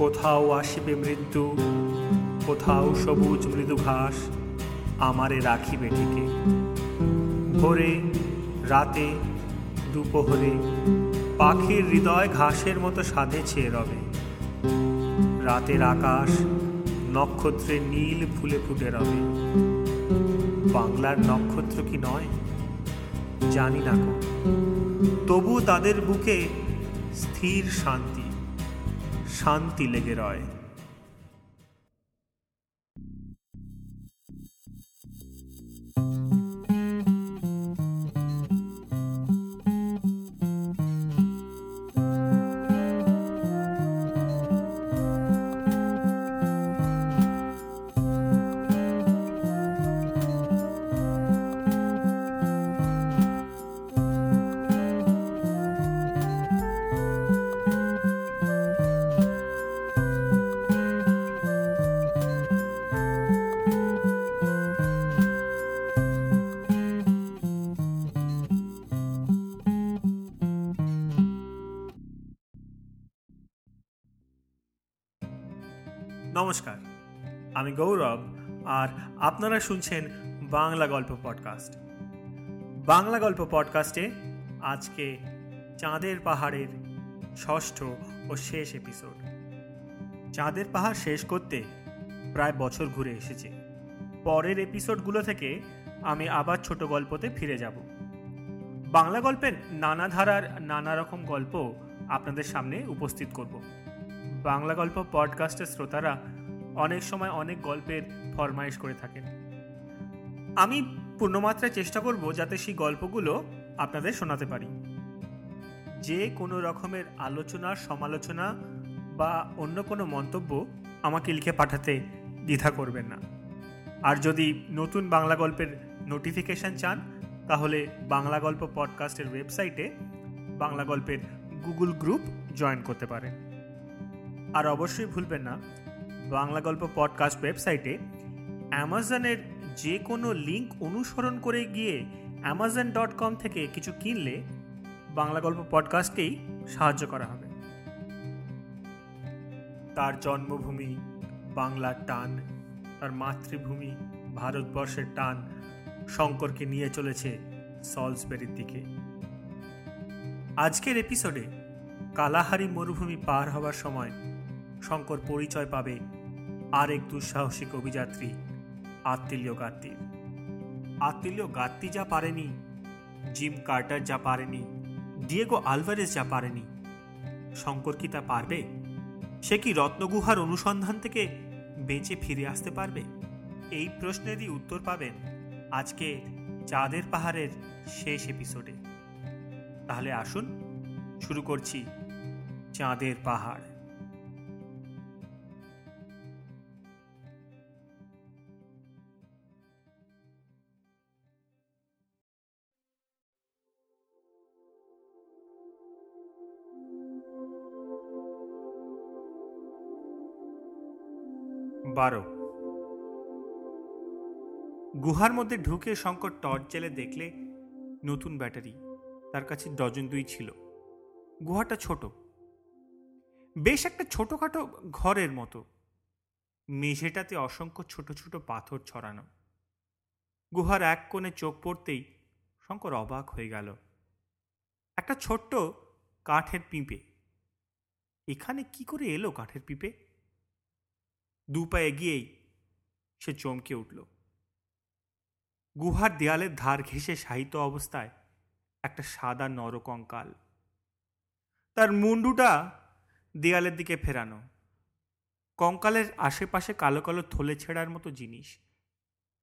কোথাও আসিবে মৃত্যু, কোথাও সবুজ মৃদু ঘাস আমারে রাখিবে টিকে ভোরে, রাতে, দুপোহরে পাখির হৃদয় ঘাসের মতো সাধে ছেয়ে রবে। রাতের আকাশ নক্ষত্রে নীল ফুলে ফুটে রবে। বাংলার নক্ষত্র কি নয়? জানি না তবু তাদের বুকে স্থির শান্তি শান্তি লেগে রয়। আপনারা শুনছেন বাংলা গল্প পডকাস্ট। বাংলা গল্প পডকাস্টে আজকে চাঁদের পাহাড়ের ষষ্ঠ ও শেষ এপিসোড। চাঁদের পাহাড় শেষ করতে প্রায় বছর ঘুরে এসেছে। পরের এপিসোডগুলো থেকে আমি আবার ছোট গল্পতে ফিরে যাব। বাংলা গল্পের নানা ধারার নানা রকম গল্প আপনাদের সামনে উপস্থিত করব। বাংলা গল্প পডকাস্টের শ্রোতারা অনেক সময় অনেক গল্পের ফরমাইশ করে থাকেন। আমি পূর্ণমাত্রায় চেষ্টা করব যাতে সেই গল্পগুলো আপনাদের শোনাতে পারি। যে কোনো রকমের আলোচনা, সমালোচনা বা অন্য কোনো মন্তব্য আমাকে লিখে পাঠাতে দ্বিধা করবেন না। আর যদি নতুন বাংলা গল্পের নোটিফিকেশান চান, তাহলে বাংলা গল্প পডকাস্টের ওয়েবসাইটে বাংলা গল্পের গুগল গ্রুপ জয়েন করতে পারেন। আর অবশ্যই ভুলবেন না বাংলা গল্প পডকাস্ট ওয়েবসাইটে অ্যামাজনের যে কোনো লিঙ্ক অনুসরণ করে গিয়ে অ্যামাজন ডট কম থেকে কিছু কিনলে বাংলা গল্প পডকাস্টকেই সাহায্য করা হবে। তার জন্মভূমি, বাংলার টান, তার মাতৃভূমি, ভারতবর্ষের টান শঙ্করকে নিয়ে চলেছে সলসবেরির দিকে। আজকের এপিসোডে কালাহারি মরুভূমি পার হওয়ার সময় শঙ্কর পরিচয় পাবে আরেক দুঃসাহসিক অভিযাত্রী আত্মিলীয় গাত্তির আত্মিলীয় গাত্তি যা পারেনি, জিম কার্টার যা পারেনি, ডিয়েগো আলভারেজ যা পারেনি, শঙ্কর কি তা পারবে? সে কি রত্নগুহার অনুসন্ধান থেকে বেঁচে ফিরে আসতে পারবে? এই প্রশ্নেরই উত্তর পাবেন আজকে চাঁদের পাহাড়ের শেষ এপিসোডে তাহলে আসুন, শুরু করছি চাঁদের পাহাড়। বারো। গুহার মধ্যে ঢুকে শঙ্কর টর্চ জেলে দেখলে নতুন ব্যাটারি, তার কাছে ডজন দুই ছিল। গুহাটা ছোট। বেশ একটা ছোটখাটো ঘরের মতো। মেঝেটাতে অসংখ্য ছোট ছোট পাথর ছড়ানো। গুহার এক কোণে চোখ পড়তেই শঙ্কর অবাক হয়ে গেল। একটা ছোট্ট কাঠের পিঁপে। এখানে কি করে এলো কাঠের পিঁপে? দু পা এগিয়েই সে চমকে উঠল। গুহার দেয়ালের ধার ঘেঁষে সাহিত্য অবস্থায় একটা সাদা নরকঙ্কাল তার মুন্ডুটা দেয়ালের দিকে ফেরানো। কঙ্কালের আশেপাশে কালো কালো থলে ছেঁড়ার মতো জিনিস।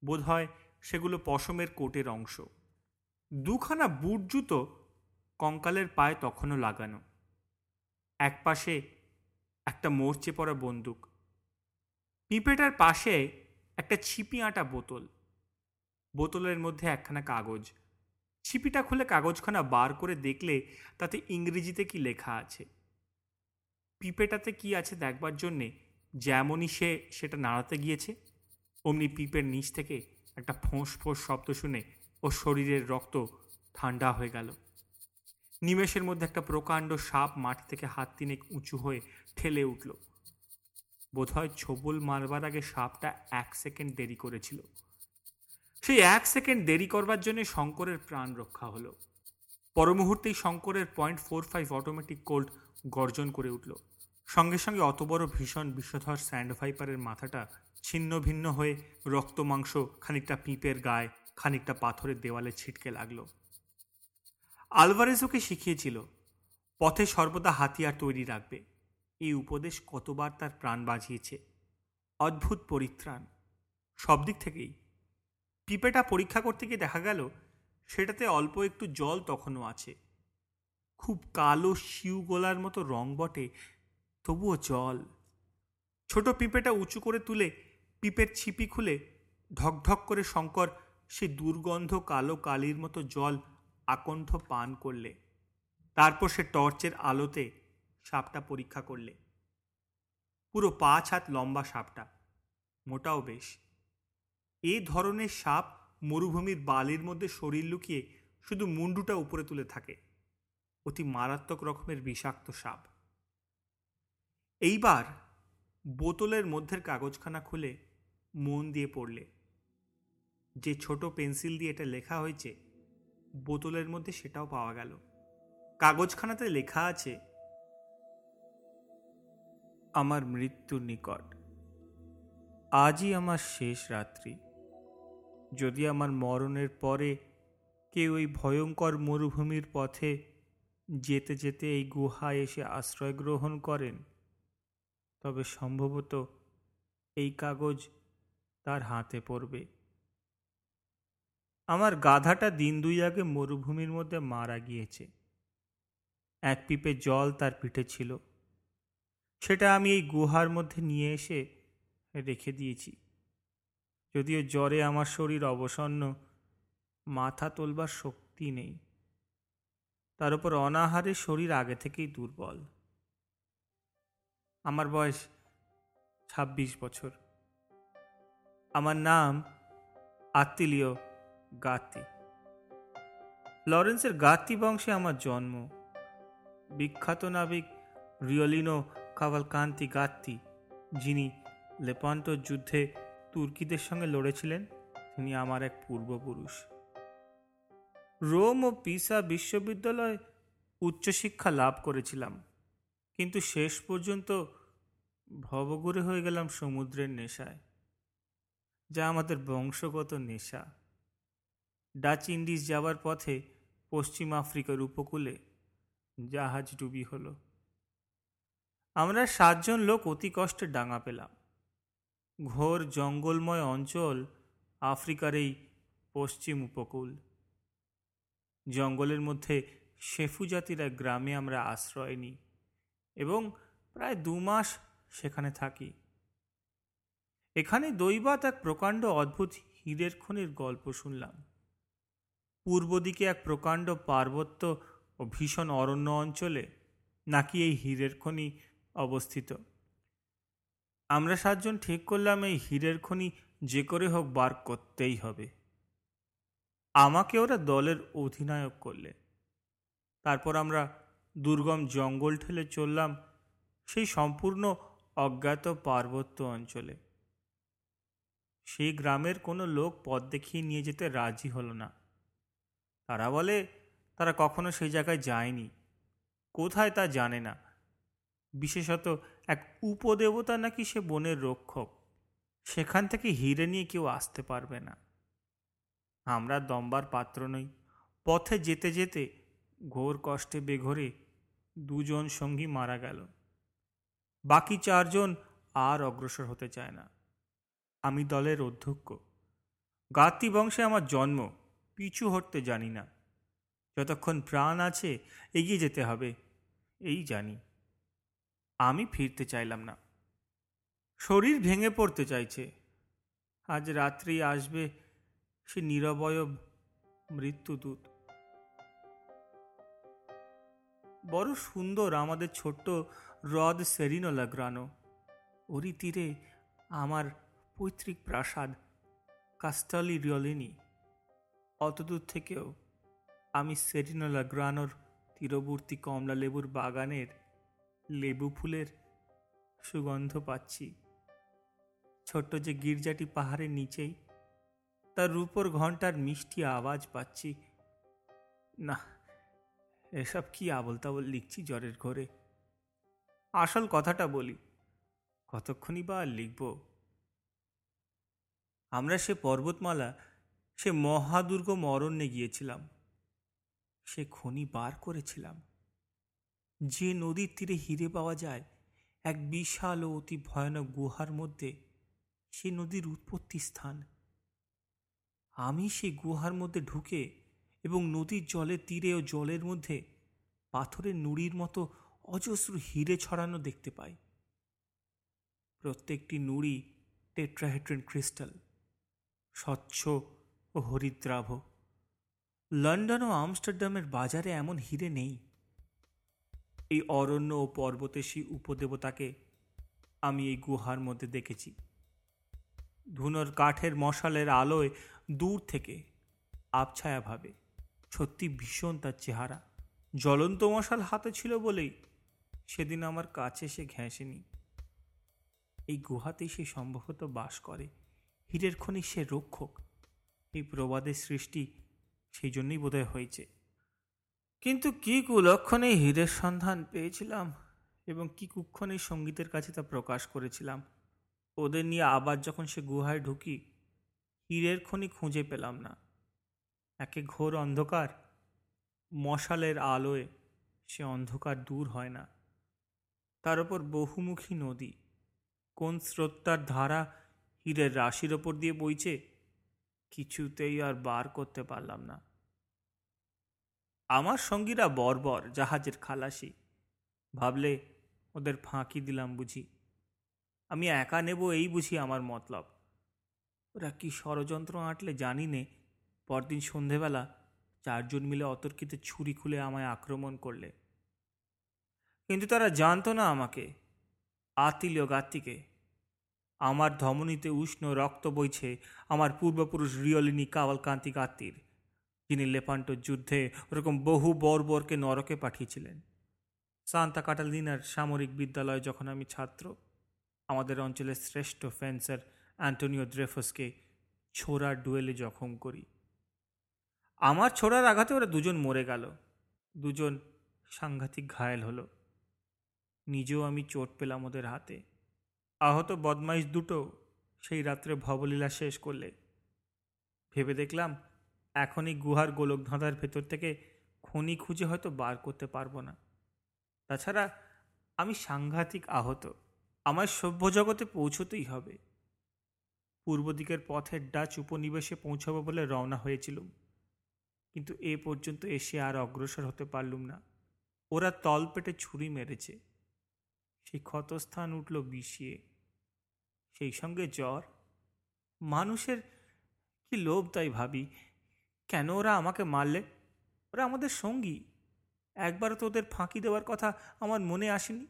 বোধহয় সেগুলো পশমের কোটের অংশ। দুখানা বুট জুতো কঙ্কালের পায়ে তখনও লাগানো। এক পাশে একটা মোর্চে পড়া বন্দুক। পিঁপেটার পাশে একটা ছিপি আঁটা বোতল। বোতলের মধ্যে একখানা কাগজ। ছিপিটা খুলে কাগজখানা বার করে দেখলে তাতে ইংরেজিতে কি লেখা আছে। পিঁপেটাতে কি আছে দেখবার জন্যে যেমনই সে সেটা নাড়াতে গিয়েছে, অমনি পিঁপের নিচ থেকে একটা ফোঁস ফোঁস শব্দ শুনে ও শরীরের রক্ত ঠান্ডা হয়ে গেল। নিমেষের মধ্যে একটা প্রকাণ্ড সাপ মাটি থেকে হাত তিনেক উঁচু হয়ে ঠেলে উঠল। বোধহয় ছবল মারবার আগে সাপটা এক সেকেন্ড দেরি করেছিল। সেই এক সেকেন্ড দেরি করবার জন্য শঙ্করের প্রাণ রক্ষা হলো। পরমুহূর্তেই শঙ্করের point four five automatic Colt গর্জন করে উঠল। সঙ্গে সঙ্গে অত বড় ভীষণ বিষধর স্যান্ড ভাইপারের মাথাটা ছিন্ন ভিন্ন হয়ে রক্ত মাংস খানিকটা পিঁপের গায়ে, খানিকটা পাথরের দেওয়ালে ছিটকে লাগল। আলভারেজ ওকে শিখিয়েছিল, পথে সর্বদা হাতিয়ার তৈরি রাখবে। এই উপদেশ কতবার তার প্রাণ বাজিয়েছে অদ্ভুত পরিত্রাণ। সব দিক থেকেই। পিপেটা পরীক্ষা করতে গিয়ে দেখা গেল, সেটাতে অল্প একটু জল তখনও আছে। খুব কালো শিউ গোলার মতো রং বটে, তবুও জল। ছোট পিঁপেটা উঁচু করে তুলে পিপের ছিপি খুলে ঢকঢক করে শঙ্কর সে দুর্গন্ধ কালো কালির মতো জল আকণ্ঠ পান করলে। তারপর সে টর্চের আলোতে সাপটা পরীক্ষা করলে। পুরো পাঁচ হাত লম্বা সাপটা, মোটাও বেশ। এ ধরনের সাপ মরুভূমির বালির মধ্যে শরীর লুকিয়ে শুধু মুন্ডুটা উপরে তুলে থাকে। অতি মারাত্মক রকমের বিষাক্ত সাপ। এইবার বোতলের মধ্যের কাগজখানা খুলে মন দিয়ে পড়লে। যে ছোট পেন্সিল দিয়ে এটা লেখা হয়েছে, বোতলের মধ্যে সেটাও পাওয়া গেল। কাগজখানাতে লেখা আছে আমার মৃত্যুর নিকট। আজই আমার শেষ রাত্রি। যদি আমার মরণের পরে কেউ ওই ভয়ঙ্কর মরুভূমির পথে যেতে যেতে এই গুহায় এসে আশ্রয় গ্রহণ করেন, তবে সম্ভবত এই কাগজ তার হাতে পড়বে। আমার গাধাটা দিন দুই আগে মরুভূমির মধ্যে মারা গিয়েছে। এক পিপে জল তার পিঠে ছিল। সেটা আমি এই গুহার মধ্যে নিয়ে এসে রেখে দিয়েছি। যদিও জ্বরে আমার শরীর অবসন্ন, মাথা তোলবার শক্তি নেই। তার উপর অনাহারে শরীর আগে থেকেই দুর্বল। আমার বয়স ছাব্বিশ বছর। আমার নাম আত্মিলীয় গাতি লরেন্সের গাতি বংশে আমার জন্ম। বিখ্যাত নাবিক রিওলিনো কাভালকান্তি গাত্তি, যিনি লেপান্টোর যুদ্ধে তুর্কিদের সঙ্গে লড়েছিলেন, তিনি আমার এক পূর্বপুরুষ। রোম ও পিসা বিশ্ববিদ্যালয়ে উচ্চশিক্ষা লাভ করেছিলাম, কিন্তু শেষ পর্যন্ত ভবগুরে হয়ে গেলাম সমুদ্রের নেশায়, যা আমাদের বংশগত নেশা। ডাচ ইন্ডিজ যাওয়ার পথে পশ্চিম আফ্রিকার উপকূলে জাহাজ ডুবি হলো। আমরা সাতজন লোক অতি কষ্টে ডাঙা পেলাম। ঘোর জঙ্গলময় অঞ্চল, আফ্রিকার এই পশ্চিম উপকূল। জঙ্গলের মধ্যে শেফু জাতির এক গ্রামে আমরা আশ্রয় নিই এবং প্রায় দু মাস সেখানে থাকি। এখানে দৈবাত এক প্রকাণ্ড অদ্ভুত হীরের খনির গল্প শুনলাম। পূর্ব দিকে এক প্রকাণ্ড পার্বত্য ও ভীষণ অরণ্য অঞ্চলে নাকি এই হীরের খনি অবস্থিত। আমরা সাতজন ঠিক করলাম এই হীরের খনি যে করে হোক বার করতেই হবে। আমাকে ওরা দলের অধিনায়ক করলে। তারপর আমরা দুর্গম জঙ্গল ঠেলে চললাম সেই সম্পূর্ণ অজ্ঞাত পার্বত্য অঞ্চলে। সেই গ্রামের কোনো লোক পথ দেখিয়ে নিয়ে যেতে রাজি হলো না। তারা বলে, তারা কখনো সেই জায়গায় যায়নি। কোথায় তা জানে না। বিশেষত এক উপদেবতা নাকি সে বনের রক্ষক। সেখান থেকে হিরে নিয়ে কেউ আসতে পারবে না। আমরা দম্বার পাত্র নই। পথে যেতে যেতে ঘোর কষ্টে বেঘরে দুজন সঙ্গী মারা গেল। বাকি চারজন আর অগ্রসর হতে চায় না। আমি দলের অধ্যক্ষ। গাত্তি বংশে আমার জন্ম। পিছু হটতে জানি না। যতক্ষণ প্রাণ আছে, এগিয়ে যেতে হবে। এই জানি। আমি ফিরতে চাইলাম না। শরীর ভেঙে পড়তে চাইছে। আজ রাত্রি আসবে সে নিরবয়ব মৃত্যুদূত। বড় সুন্দর আমাদের ছোট্ট হ্রদ সেরিনোলা গ্রানো। ওরই তীরে আমার পৈতৃক প্রাসাদ কাস্টালি রিয়লিনি অতদূর থেকেও আমি সেরিনোলা গ্রানোর তীরবর্তী কমলা লেবুর বাগানের লেবু ফুলের সুগন্ধ পাচ্ছি। ছোট্ট যে গির্জাটি পাহাড়ের নিচেই, তার রূপর ঘণ্টার মিষ্টি আওয়াজ পাচ্ছি। না, এসব কি আবল তাবল লিখছি জ্বরের ঘরে। আসল কথাটা বলি, কতক্ষণই বা আর লিখব? আমরা সে পর্বতমালা, সে মহাদুর্গ অরণ্যে গিয়েছিলাম। সে খনি বার করেছিলাম। যে নদীর তীরে হিরে পাওয়া যায়, এক বিশাল ও অতি ভয়ানক গুহার মধ্যে সে নদীর উৎপত্তি স্থান। আমি সেই গুহার মধ্যে ঢুকে এবং নদীর জলের তীরে ও জলের মধ্যে পাথরের নুড়ির মতো অজস্র হিরে ছড়ানো দেখতে পাই। প্রত্যেকটি নুড়ি টেট্রাহেট্রেন ক্রিস্টাল, স্বচ্ছ ও হরিদ্রাভ। লন্ডন ও আমস্টারডামের বাজারে এমন হিরে নেই। এই অরণ্য ও পর্বতের সেই উপদেবতাকে আমি এই গুহার মধ্যে দেখেছি। ধুনোর কাঠের মশালের আলোয় দূর থেকে আবছায়াভাবে সত্যি ভীষণ তার চেহারা। জ্বলন্ত মশাল হাতে ছিল বলেই সেদিন আমার কাছে সে ঘেঁষেনি। এই গুহাতেই সে সম্ভবত বাস করে। হীরের খনি সে রক্ষক। এই প্রবাদের সৃষ্টি সেই জন্যই বোধহয় হয়েছে। কিন্তু কি কুলক্ষণে হীরের সন্ধান পেয়েছিলাম এবং কি কুক্ষণে সঙ্গীতের কাছে তা প্রকাশ করেছিলাম? ওদের নিয়ে আবার যখন সে গুহায় ঢুকি, হীরের খনি খুঁজে পেলাম না। একে ঘোর অন্ধকার, মশালের আলোয় সে অন্ধকার দূর হয় না। তার ওপর বহুমুখী নদী, কোন স্রোতটার ধারা হীরের রাশির ওপর দিয়ে বইছে, কিছুতেই আর বার করতে পারলাম না। আমার সঙ্গীরা বর্বর জাহাজের খালাসি। ভাবলে ওদের ফাঁকি দিলাম বুঝি। আমি একা নেব এই বুঝি আমার মতলব। ওরা কি ষড়যন্ত্র আঁটলে জানি নে। পরদিন সন্ধেবেলা চারজন মিলে অতর্কিতে ছুরি খুলে আমায় আক্রমণ করলে। কিন্তু তারা জানতো না আমাকে আতিলীয় গাত্তিকে আমার ধমনীতে উষ্ণ রক্ত বইছে আমার পূর্বপুরুষ রিয়লিনী কাওয়ালকান্তি গাত্তির। যিনি লেপান্টোর যুদ্ধে ওরকম বহু বর্বরকে নরকে পাঠিয়েছিলেন। সান্তা কাটালিনার সামরিক বিদ্যালয়ে যখন আমি ছাত্র, আমাদের অঞ্চলের শ্রেষ্ঠ ফেন্সার অ্যান্টোনিও দ্রেফসকে ছোড়ার ডুয়েলে জখম করি। আমার ছোড়ার আঘাতে ওরা দুজন মরে গেল। দুজন সাংঘাতিক ঘায়েল হলো। নিজেও আমি চোট পেলাম ওদের হাতে। আহত বদমাইশ দুটো সেই রাত্রে ভবলীলা শেষ করলে। ভেবে দেখলাম এখনই গুহার গোলক ধাঁধার ভেতর থেকে খনি খুঁজে হয়তো বার করতে পারব না। তাছাড়া আমি সাংঘাতিক আহত। আমার সভ্য জগতে পৌঁছতেই হবে। পূর্ব দিকের পথের ডাচ উপনিবেশে পৌঁছাবো বলে রওনা হয়েছিলুম। কিন্তু এ পর্যন্ত এসে আর অগ্রসর হতে পারলুম না। ওরা তল পেটে ছুরি মেরেছে। সেই ক্ষতস্থান উঠল বিষিয়ে। সেই সঙ্গে জ্বর। মানুষের কি লোভ তাই ভাবি? কেন ওরা আমাকে মারলে? ওরা আমাদের সঙ্গী। একবার তো ওদের ফাঁকি দেওয়ার কথা আমার মনে আসেনি।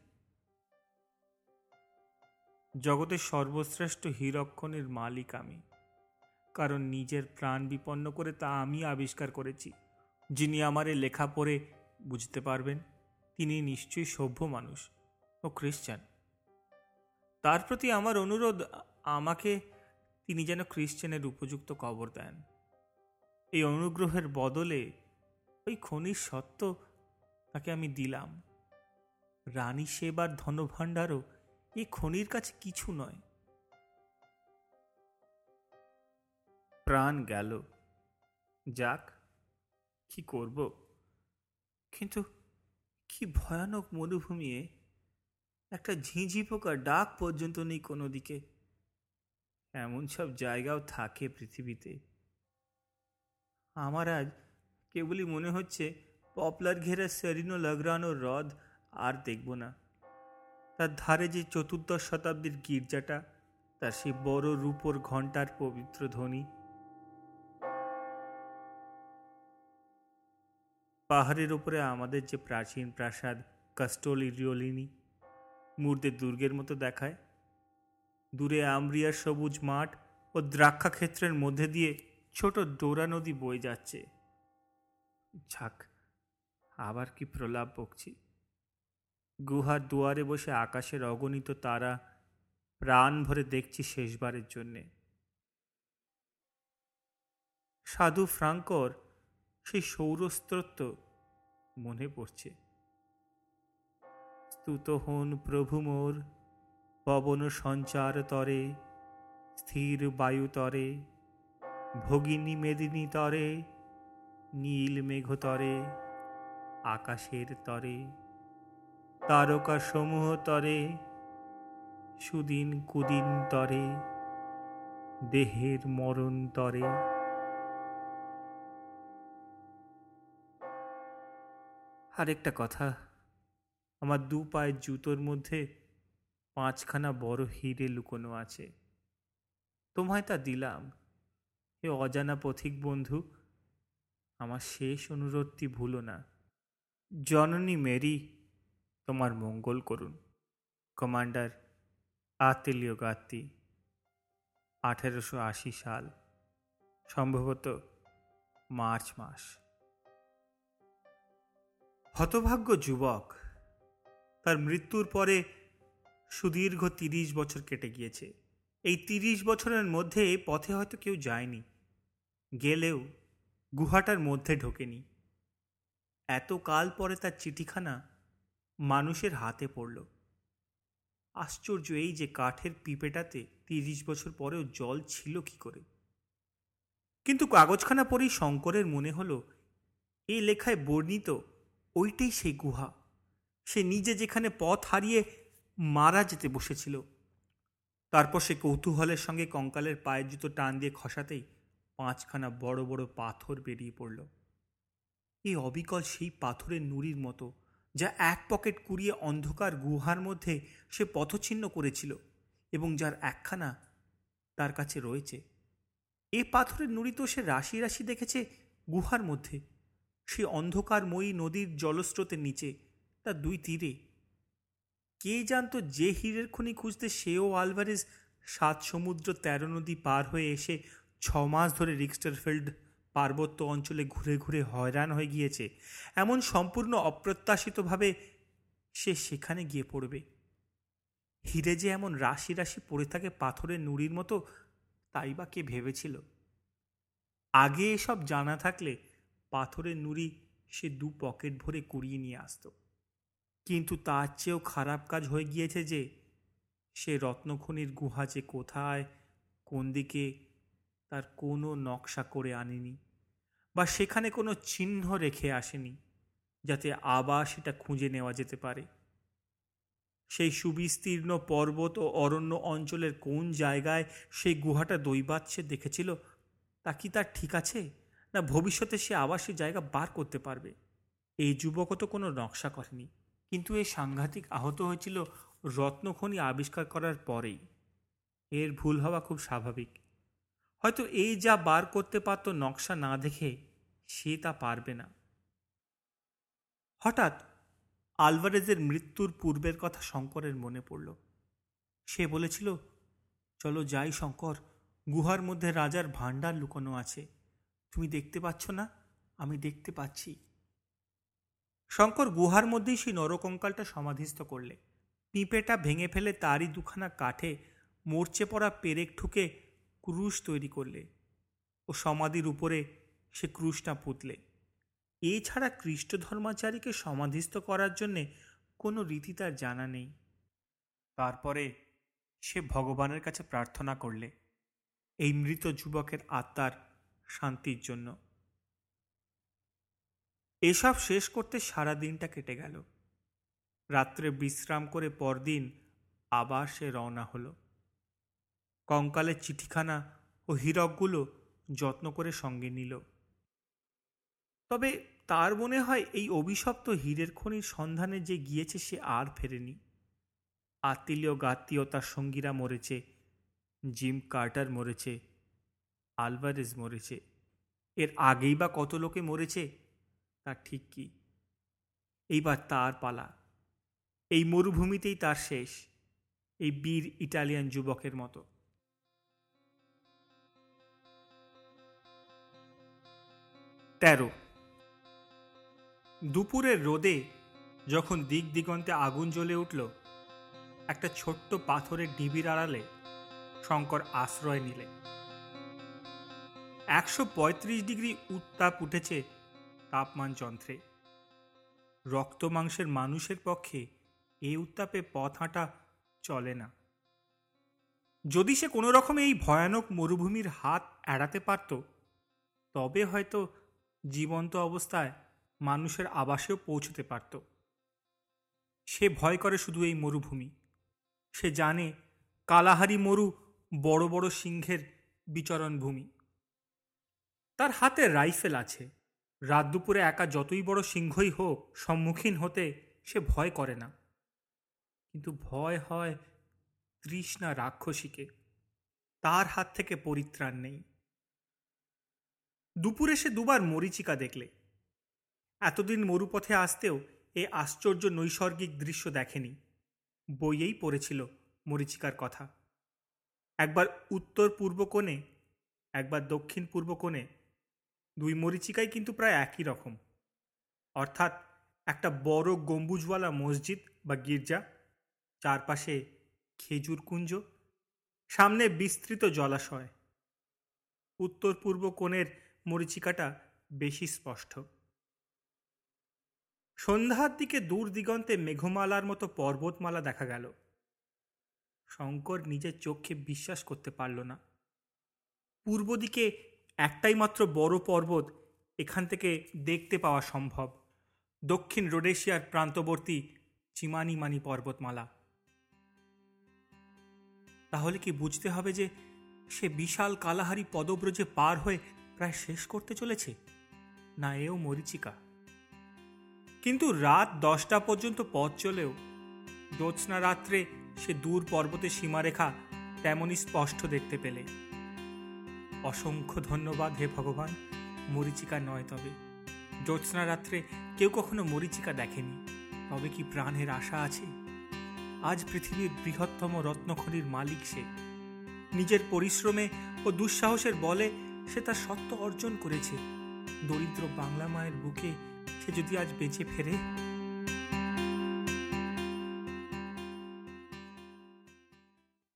জগতের সর্বশ্রেষ্ঠ হীরক্ষণের মালিক আমি। কারণ নিজের প্রাণ বিপন্ন করে তা আমি আবিষ্কার করেছি। যিনি আমার লেখা পড়ে, বুঝতে পারবেন, তিনি নিশ্চয়ই সভ্য মানুষ ও খ্রিশ্চান। তার প্রতি আমার অনুরোধ, আমাকে তিনি যেন খ্রিশ্চানের উপযুক্ত কবর দেন। এই অনুগ্রহের বদলে ওই খনির সত্য তাকে আমি দিলাম। রানী সেবার ধনভাণ্ডারও এই খনির কাছে কিছু নয়। প্রাণ গেল। যাক, কি করব? কিন্তু কি ভয়ানক মরুভূমি একটা ঝিঁঝি পোকা ডাক পর্যন্ত নেই কোনো দিকে। এমন সব জায়গাও থাকে পৃথিবীতে। আমার আজ কেবলই মনে হচ্ছে পপলার ঘেরা সেরিনো লাগরানো হ্রদ আর দেখব না। তার ধারে যে চতুর্দশ শতাব্দীর গির্জাটা, তার সেই বড় রূপর ঘণ্টার পবিত্র ধ্বনি। পাহাড়ের উপরে আমাদের যে প্রাচীন প্রাসাদ, কাস্টোলি রিওলিনি মূর্দের দুর্গের মতো দেখায়। দূরে আমরিয়ার সবুজ মাঠ ও দ্রাক্ষা ক্ষেত্রের মধ্যে দিয়ে ছোট ডোরা নদী বয়ে যাচ্ছে। ঝাক, আবার কি প্রলাপ বকছি? গুহার দুয়ারে বসে আকাশের অগণিত তারা প্রাণ ভরে দেখছি শেষবারের জন্যে। সাধু ফ্রাঙ্কর সেই সৌরস্ত্রত্ব মনে পড়ছে। স্তুত হন প্রভু মোর, পবন সঞ্চার তরে, স্থির বায়ু তরে ভগিনী মেদিনী তরে, নীল মেঘ তরে আকাশের তরে তারকা সমূহ তরে, সুদিন কুদিন তরে, দেহের মরণ তরে। আরেকটা কথা, আমার দু পায়ের জুতোর মধ্যে পাঁচখানা বড় হিরে লুকোনো আছে। তোমায় তা দিলাম এ অজানা পথিক বন্ধু, আমার শেষ অনুরোধটি ভুলো না। জননী মেরি, তোমার মঙ্গল করুন। কমান্ডার আতেলীয় গাত্তি আঠেরোশো আশি সাল, সম্ভবত মার্চ মাস। হতভাগ্য যুবক, তার মৃত্যুর পরে সুদীর্ঘ তিরিশ বছর কেটে গিয়েছে। এই তিরিশ বছরের মধ্যে পথে হয়তো কেউ যায়নি, গেলেও গুহাটার মধ্যে ঢোকেনি। এত কাল পরে তার চিঠিখানা মানুষের হাতে পড়ল। আশ্চর্য এই যে কাঠের পিপেটাতে তিরিশ বছর পরেও জল ছিল কি করে? কিন্তু কাগজখানা পরেই শঙ্করের মনে হলো এই লেখায় বর্ণিত ওইটাই সেই গুহা। সে নিজে যেখানে পথ হারিয়ে মারা যেতে বসেছিল। তারপর সে কৌতূহলের সঙ্গে কঙ্কালের পায়ের জুতো টান দিয়ে খসাতেই পাঁচখানা বড় বড় পাথর বেরিয়ে পড়ল। এই অবিকল সেই পাথরের নুড়ির মতো, যা এক পকেট কুড়িয়ে অন্ধকার গুহার মধ্যে সে পথছিন্ন করেছিল এবং যার একখানা তার কাছে রয়েছে। এ পাথরের নুড়ি তো সে রাশি রাশি দেখেছে গুহার মধ্যে। সে অন্ধকারময়ী নদীর জলস্রোতের নিচে, তার দুই তীরে কে জানতো যে হীরের খনি খুঁজতে সেও আলভারেজ? সাত সমুদ্র তেরো নদী পার হয়ে এসে ছ মাস ধরে রিক্সটারফিল্ড পার্বত্য অঞ্চলে ঘুরে ঘুরে হয়রান হয়ে গিয়েছে। এমন সম্পূর্ণ অপ্রত্যাশিতভাবে সে সেখানে গিয়ে পড়বে। হিরে যে এমন রাশি রাশি পড়ে থাকে পাথরের নুড়ির মতো, তাই বা কে ভেবেছিল? আগে এসব জানা থাকলে পাথরের নুড়ি সে দু পকেট ভরে কুড়িয়ে নিয়ে আসত। কিন্তু তার চেয়েও খারাপ কাজ হয়ে গিয়েছে যে সে রত্নখনির গুহা যে কোথায়, কোন দিকে, তার কোনো নকশা করে আনেনি বা সেখানে কোনো চিহ্ন রেখে আসেনি যাতে আবার সেটা খুঁজে নেওয়া যেতে পারে। সেই সুবিস্তীর্ণ পর্বত ও অরণ্য অঞ্চলের কোন জায়গায় সেই গুহাটা দৈবাচ্ছে দেখেছিল তা কি তার ঠিক আছে? না ভবিষ্যতে সে আবার সে জায়গা বার করতে পারবে? এই যুবকও তো কোনো নকশা করেনি। কিন্তু এই সাংঘাতিক আহত হয়েছিল রত্নখনি আবিষ্কার করার পরেই। এর ভুল হওয়া খুব স্বাভাবিক। হয়তো এই যা বার করতে পারত নকশা না দেখে সে তা পারবে না। হঠাৎ আলভারেজের মৃত্যুর পূর্বের কথা শঙ্করের মনে পড়ল। সে বলেছিল, চলো যাই শঙ্কর, গুহার মধ্যে রাজার ভাণ্ডার লুকোনো আছে। তুমি দেখতে পাচ্ছ না? আমি দেখতে পাচ্ছি। শঙ্কর গুহার মধ্যেই সেই নরকঙ্কালটা সমাধিস্থ করলে। পিঁপেটা ভেঙে ফেলে তারই দুখানা কাঠে মরচে পড়া পেরেক ঠুকে ক্রুশ তৈরি করলে ও সমাধির উপরে সে ক্রুশটা পুতলে। এছাড়া খ্রিস্ট ধর্মাচারীকে সমাধিস্থ করার জন্যে কোনো রীতি তার জানা নেই। তারপরে সে ভগবানের কাছে প্রার্থনা করলে। এই মৃত যুবকের আত্মার শান্তির জন্য। এসব শেষ করতে সারা দিনটা কেটে গেল। রাত্রে বিশ্রাম করে পরদিন আবার সে রওনা হলো। কঙ্কালের চিঠিখানা ও হীরকগুলো যত্ন করে সঙ্গে নিল। তবে তার মনে হয় এই অভিশপ্ত হীরের খনির সন্ধানে যে গিয়েছে সে আর ফেরেনি। আত্মীয় গাত্মীয় তার সঙ্গীরা মরেছে, জিম কার্টার মরেছে, আলভারেজ মরেছে। এর আগেই বা কত লোকে মরেছে তার ঠিক কি? এইবার তার পালা। এই মরুভূমিতেই তার শেষ, এই বীর ইটালিয়ান যুবকের মতো। তেরো। দুপুরের রোদে যখন দিক দিগন্তে আগুন জ্বলে উঠল, একটা ছোট্ট পাথরের ডিবির আড়ালে শঙ্কর আশ্রয় নিলে একশো পঁয়ত্রিশ ডিগ্রি উত্তাপ উঠেছে তাপমান যন্ত্রে। রক্ত মাংসের মানুষের পক্ষে এই উত্তাপে পথ হাঁটা চলে না। যদি সে কোনো রকমে এই ভয়ানক মরুভূমির হাত এড়াতে পারত, তবে হয়তো জীবন্ত অবস্থায় মানুষের আবাসেও পৌঁছতে পারত। সে ভয় করে শুধু এই মরুভূমি। সে জানে কালাহারি মরু বড় বড় সিংহের বিচরণ ভূমি তার হাতে রাইফেল আছে। রাত দুপুরে একা যতই বড় সিংহই হোক, সম্মুখীন হতে সে ভয় করে না। কিন্তু ভয় হয় তৃষ্ণা রাক্ষসীকে। তার হাত থেকে পরিত্রাণ নেই। দুপুরে সে দুবার মরিচিকা দেখলে। এতদিন মরুপথে আসতেও এ আশ্চর্য নৈসর্গিক দৃশ্য দেখেনি। বইয়েই পড়েছিল মরিচিকার কথা। একবার উত্তর পূর্ব কোণে, একবার দক্ষিণ পূর্ব কোণে দুই মরিচিকাই কিন্তু প্রায় একই রকম। অর্থাৎ একটা বড় গম্বুজওয়ালা মসজিদ বা গির্জা, চারপাশে খেজুর কুঞ্জ, সামনে বিস্তৃত জলাশয়। উত্তর পূর্ব কোণের মরিচিকাটা বেশি স্পষ্ট। সন্ধ্যার দিকে দূর দিগন্তে মেঘমালার মতো পর্বতমালা দেখা গেল। শঙ্কর নিজের চোখে বিশ্বাস করতে পারল না। পূর্ব দিকে একটাই মাত্র বড় পর্বত এখান থেকে দেখতে পাওয়া সম্ভব। দক্ষিণ রোডেশিয়ার প্রান্তবর্তী চিমানিমানি পর্বতমালা। তাহলে কি বুঝতে হবে যে সে বিশাল কালাহারি পদব্রজে পার হয়ে প্রায় শেষ করতে চলেছে? না এও মরিচিকা। কিন্তু রাত দশটা পর্যন্ত পথ চলেও জ্যোৎস্না রাত্রে সে দূর পর্বতের সীমারেখা তেমনই স্পষ্ট দেখতে পেলে। অসংখ্য ধন্যবাদ হে ভগবান। মরিচিকা নয় তবে। জ্যোৎস্না রাত্রে কেউ কখনো মরিচিকা দেখেনি। তবে কি প্রাণের আশা আছে? আজ পৃথিবীর বৃহত্তম রত্নখনির মালিক সে। নিজের পরিশ্রমে ও দুঃসাহসের বলে সে তার সত্য অর্জন করেছে। দরিদ্র বাংলা মায়ের বুকে সে যদি আজ বেঁচে ফেরে।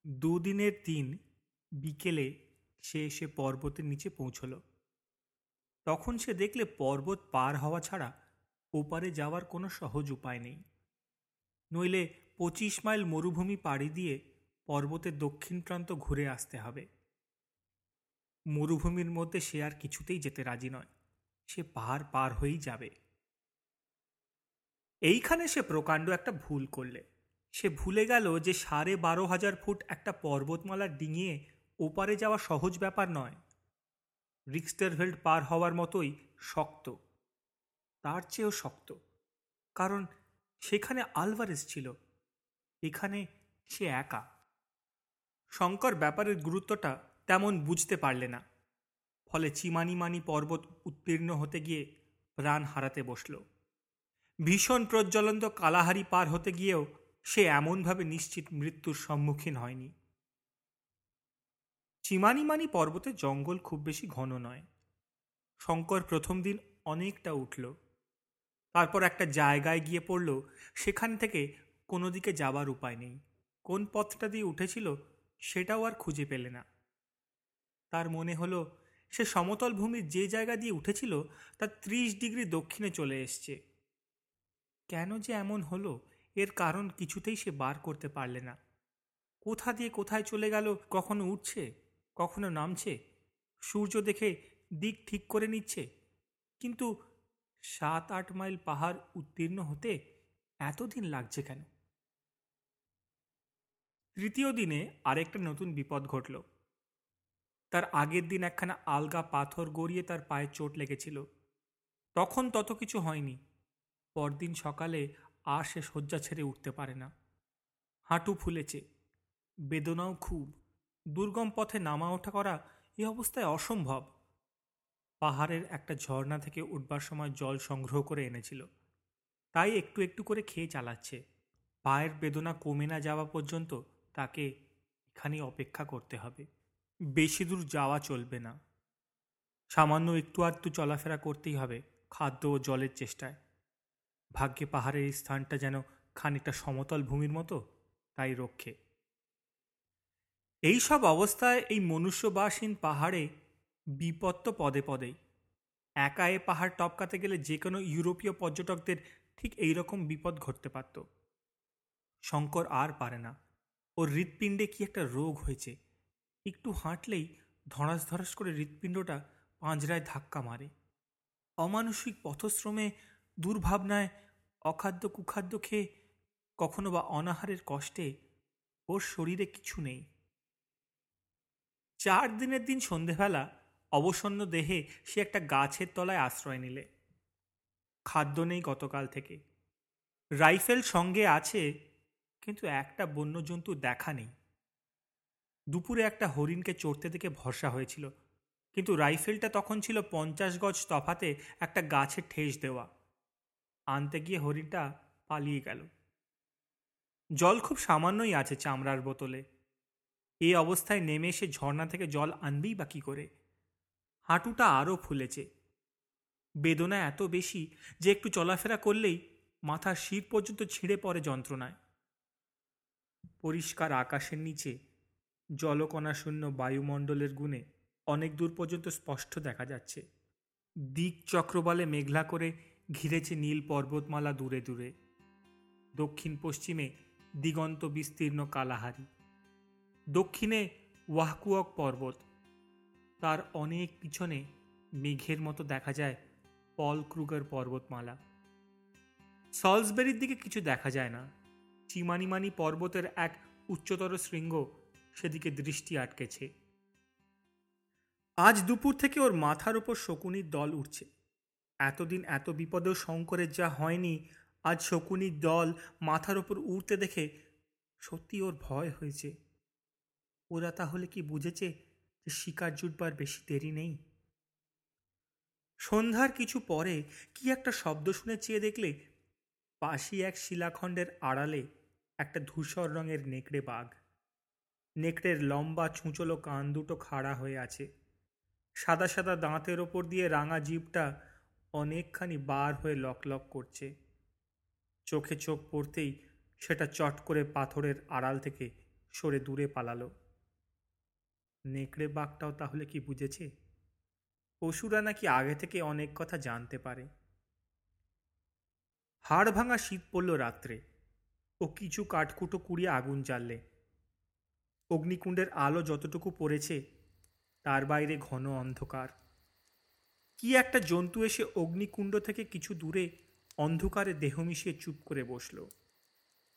দুদিনের দিন বিকেলে সে এসে পর্বতের নিচে পৌঁছল। তখন সে দেখলে পর্বত পার হওয়া ছাড়া ওপারে যাওয়ার কোনো সহজ উপায় নেই। নইলে পঁচিশ মাইল মরুভূমি পাড়ি দিয়ে পর্বতের দক্ষিণ প্রান্ত ঘুরে আসতে হবে। মরুভূমির মধ্যে সে আর কিছুতেই যেতে রাজি নয়। সে পাহাড় পার হয়েই যাবে। এইখানে সে প্রকাণ্ড একটা ভুল করলে। সে ভুলে গেল যে সাড়ে বারো হাজার ফুট একটা পর্বতমালা ডিঙিয়ে ওপারে যাওয়া সহজ ব্যাপার নয়। রিক্সটারভেল্ড পার হওয়ার মতোই শক্ত। তার চেয়েও শক্ত। কারণ সেখানে আলভারেস ছিল। এখানে সে একা। শঙ্কর ব্যাপারের গুরুত্বটা তেমন বুঝতে পারলে না। ফলে চিমানিমানি পর্বত উত্তীর্ণ হতে গিয়ে প্রাণ হারাতে বসল। ভীষণ প্রজ্বলন্ত কালাহারি পার হতে গিয়েও সে এমনভাবে নিশ্চিত মৃত্যুর সম্মুখীন হয়নি। চিমানিমানি পর্বতে জঙ্গল খুব বেশি ঘন নয়। শঙ্কর প্রথম দিন অনেকটা উঠল। তারপর একটা জায়গায় গিয়ে পড়ল, সেখান থেকে কোনো দিকে যাবার উপায় নেই। কোন পথটা দিয়ে উঠেছিল সেটাও আর খুঁজে পেলে না। তার মনে হলো, সে সমতল ভূমির যে জায়গা দিয়ে উঠেছিল তার ত্রিশ ডিগ্রি দক্ষিণে চলে এসছে। কেন যে এমন হলো, এর কারণ কিছুতেই সে বার করতে পারলে না। কোথা দিয়ে কোথায় চলে গেল, কখনো উঠছে? কখনো নামছে? সূর্য দেখে দিক ঠিক করে নিচ্ছে। কিন্তু সাত আট মাইল পাহাড় উত্তীর্ণ হতে এতদিন লাগছে কেন? তৃতীয় দিনে আরেকটা নতুন বিপদ ঘটল। তার আগের দিন একখানা আলগা পাথর গড়িয়ে তার পায়ে চোট লেগেছিল। তখন তত কিছু হয়নি। পরদিন সকালে আর সে শয্যা ছেড়ে উঠতে পারে না। হাঁটু ফুলেছে। বেদনাও খুব। দুর্গম পথে নামা ওঠা করা এ অবস্থায় অসম্ভব। পাহাড়ের একটা ঝর্ণা থেকে উঠবার সময় জল সংগ্রহ করে এনেছিল। তাই একটু একটু করে খেয়ে চালাচ্ছে। পায়ের বেদনা কমে না যাওয়া পর্যন্ত তাকে এখানেই অপেক্ষা করতে হবে। বেশি দূর যাওয়া চলবে না। সামান্য একটু আধটু চলাফেরা করতেই হবে খাদ্য ও জলের চেষ্টায়। ভাগ্যে পাহাড়ের স্থানটা যেন খানিকটা সমতল ভূমির মতো, তাই রক্ষে। এই সব অবস্থায় এই মনুষ্যবাসীন পাহাড়ে বিপদ তো পদে। পদেই একা এ পাহাড় টপকাতে গেলে যে কোনো ইউরোপীয় পর্যটকদের ঠিক এই রকম বিপদ ঘটতে পারত। শঙ্কর আর পারে না। ওর হৃৎপিণ্ডে কি একটা রোগ হয়েছে। একটু হাঁটলেই ধরাস ধরাস করে হৃৎপিণ্ডটা পাঁজরায় ধাক্কা মারে। অমানসিক পথশ্রমে দুর্ভাবনায় অখাদ্য কুখাদ্য খেয়ে কখনো বা অনাহারের কষ্টে ওর শরীরে কিছু নেই। চার দিনের দিন সন্ধেবেলা অবসন্ন দেহে সে একটা গাছের তলায় আশ্রয় নিলে। খাদ্য নেই গতকাল থেকে। রাইফেল সঙ্গে আছে, কিন্তু একটা বন্যজন্তু দেখা নেই। দুপুরে একটা হরিণকে চড়তে দেখে ভরসা হয়েছিল, কিন্তু রাইফেলটা তখন ছিল পঞ্চাশ গজ তফাতে একটা গাছে ঠেস দেওয়া। আনতে গিয়ে হরিণটা পালিয়ে গেল। জল খুব সামান্যই আছে চামড়ার বোতলে। এই অবস্থায় নেমে এসে ঝর্ণা থেকে জল আনবেই বা কী করে? হাঁটুটা আরও ফুলেছে। বেদনা এত বেশি যে একটু চলাফেরা করলেই মাথার শির পর্যন্ত ছিঁড়ে পড়ে যন্ত্রণায়। পরিষ্কার আকাশের নিচে জলকণা শূন্য বায়ুমণ্ডলের গুণে অনেক দূর পর্যন্ত স্পষ্ট দেখা যাচ্ছে। দিক চক্রবালে মেঘলা করে ঘিরেছে নীল পর্বতমালা দূরে দূরে। দক্ষিণ পশ্চিমে দিগন্ত বিস্তীর্ণ কালাহারি। দক্ষিণে ওয়াহকুয়ক পর্বত। তার অনেক পিছনে মেঘের মতো দেখা যায় পল ক্রুগার পর্বতমালা। সলসবেরির দিকে কিছু দেখা যায় না। চিমানিমানি পর্বতের এক উচ্চতর শৃঙ্গ সেদিকে দৃষ্টি আটকেছে। আজ দুপুর থেকে ওর মাথার ওপর শকুনির দল উঠছে। এতদিন এত বিপদেও শঙ্করের যা হয়নি, আজ শকুনির দল মাথার ওপর উঠতে দেখে সত্যি ওর ভয় হয়েছে। ওরা তাহলে কি বুঝেছে যে শিকার জুটবার বেশি দেরি নেই? সন্ধ্যার কিছু পরে কি একটা শব্দ শুনে চেয়ে দেখলে পাশি এক শিলাখণ্ডের আড়ালে একটা ধূসর রঙের নেকড়ে বাঘ। নেকড়ের লম্বা ছুঁচলো কান দুটো খাড়া হয়ে আছে। সাদা সাদা দাঁতের ওপর দিয়ে রাঙা জিভটা অনেকখানি বার হয়ে লক লক করছে। চোখে চোখ পড়তেই সেটা চট করে পাথরের আড়াল থেকে সরে দূরে পালালো। নেকড়ে বাঘটাও তাহলে কি বুঝেছে? পশুরা নাকি আগে থেকে অনেক কথা জানতে পারে। হাড় ভাঙা শীত পড়ল রাত্রে। ও কিছু কাঠকুটো কুড়িয়ে আগুন জ্বাললে। অগ্নিকুণ্ডের আলো যতটুকু পড়েছে, তার বাইরে ঘন অন্ধকার। কি একটা জন্তু এসে অগ্নিকুণ্ড থেকে কিছু দূরে অন্ধকারে দেহ মিশিয়ে চুপ করে বসল।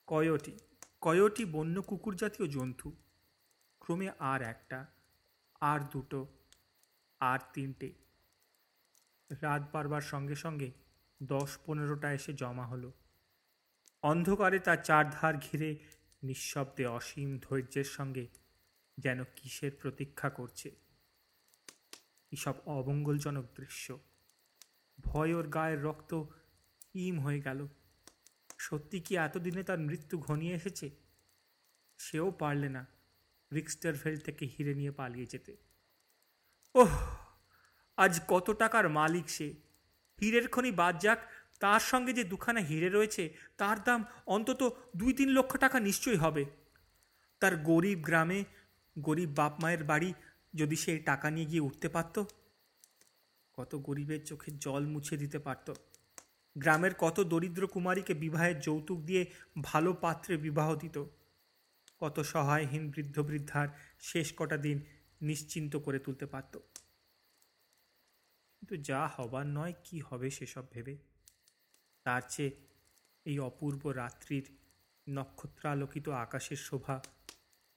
কয়টি কয়টি বন্য কুকুর জাতীয় জন্তু? ক্রমে আর একটা। আর দুটো, আর তিনটে। রাত বারবার সঙ্গে সঙ্গে দশ পনেরোটা এসে জমা হলো। অন্ধকারে তার চারধার ঘিরে নিঃশব্দে অসীম ধৈর্যের সঙ্গে যেন কিসের প্রতীক্ষা করছে। এসব অমঙ্গলজনক দৃশ্য। ভয় ওর গায়ের রক্ত ইম হয়ে গেল। সত্যি কি এতদিনে তার মৃত্যু ঘনিয়ে এসেছে? সেও পারলে না। রিক্সটারভেল থেকে হিরে নিয়ে পালিয়ে যেতে। ওহ, আজ কত টাকার মালিক সে? হীরের খনি বাদ যাক, তার সঙ্গে যে দুখানা হিরে রয়েছে, তার দাম অন্তত দুই তিন লক্ষ টাকা নিশ্চয়ই হবে। তার গরিব গ্রামে গরিব বাপ মায়ের বাড়ি যদি সে টাকা নিয়ে গিয়ে উঠতে পারত? কত গরিবের চোখে জল মুছে দিতে পারত। গ্রামের কত দরিদ্র কুমারীকে বিবাহের যৌতুক দিয়ে ভালো পাত্রে বিবাহ দিত। কত সহায়হীন বৃদ্ধ বৃদ্ধার শেষ কটা দিন নিশ্চিন্ত করে তুলতে পারত। কিন্তু যা হবার নয়, কি হবে সেসব ভেবে? তার চেয়ে এই অপূর্ব রাত্রির নক্ষত্রালোকিত আকাশের শোভা,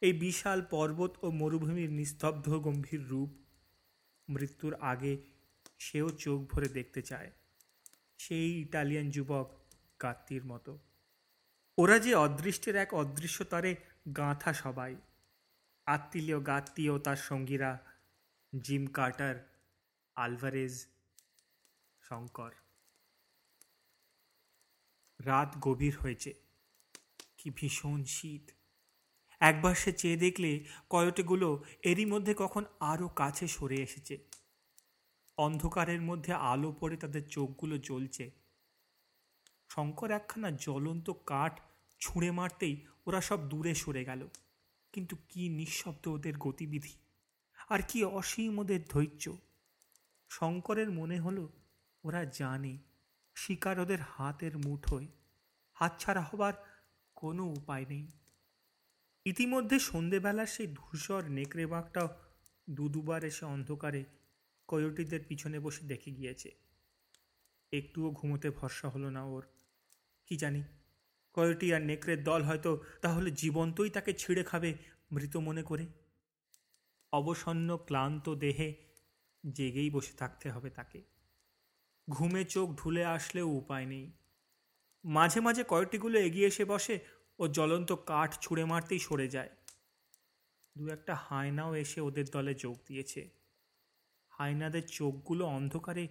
এই বিশাল পর্বত ও মরুভূমির নিস্তব্ধ গম্ভীর রূপ, মৃত্যুর আগে সেও চোখ ভরে দেখতে চায়, সেই ইটালিয়ান যুবক গাত্তির মতো। ওরা যে অদৃষ্টের এক অদৃশ্য তারে গাঁথা সবাই। আত্মীয় গাত্মীয় তার সঙ্গীরা জিম কার্টার, আলভারেজ, শঙ্কর। রাত গভীর হয়েছে। কি ভীষণ শীত। একবার সে চেয়ে দেখলে কয়টেগুলো এরই মধ্যে কখন আরও কাছে সরে এসেছে। অন্ধকারের মধ্যে আলো পড়ে তাদের চোখগুলো জ্বলছে। শঙ্কর একখানা জ্বলন্ত কাঠ ছুঁড়ে মারতেই ওরা সব দূরে সরে গেল। কিন্তু কি নিঃশব্দ ওদের গতিবিধি? আর কি অসীম ওদের ধৈর্য? শঙ্করের মনে হলো, ওরা জানে, শিকার ওদের হাতের মুঠোয়। হাতছাড়া হবার কোনো উপায় নেই। ইতিমধ্যে সন্ধেবেলার সেই ধূসর নেকড়ে বাঘটাও দু দুবার এসে অন্ধকারে কয়োটিদের পিছনে বসে দেখে গিয়েছে। একটুও ঘুমোতে ভরসা হলো না ওর। কি জানি কয়োটি আর নেকড়ের দল হয়তো তাহলে জীবন্তই তাকে ছিঁড়ে খাবে, মৃত মনে করে। অবসন্ন, ক্লান্ত দেহে জেগেই বসে থাকতে হবে তাকে। ঘুমে চোখ ঢুলে আসলেও উপায় নেই। মাঝে মাঝে কয়েকটিগুলো এগিয়ে এসে বসে ও জ্বলন্ত কাঠ ছুঁড়ে মারতেই সরে যায়। দু একটা হায়নাও এসে ওদের দলে যোগ দিয়েছে। হায়নাদের চোখগুলো অন্ধকারে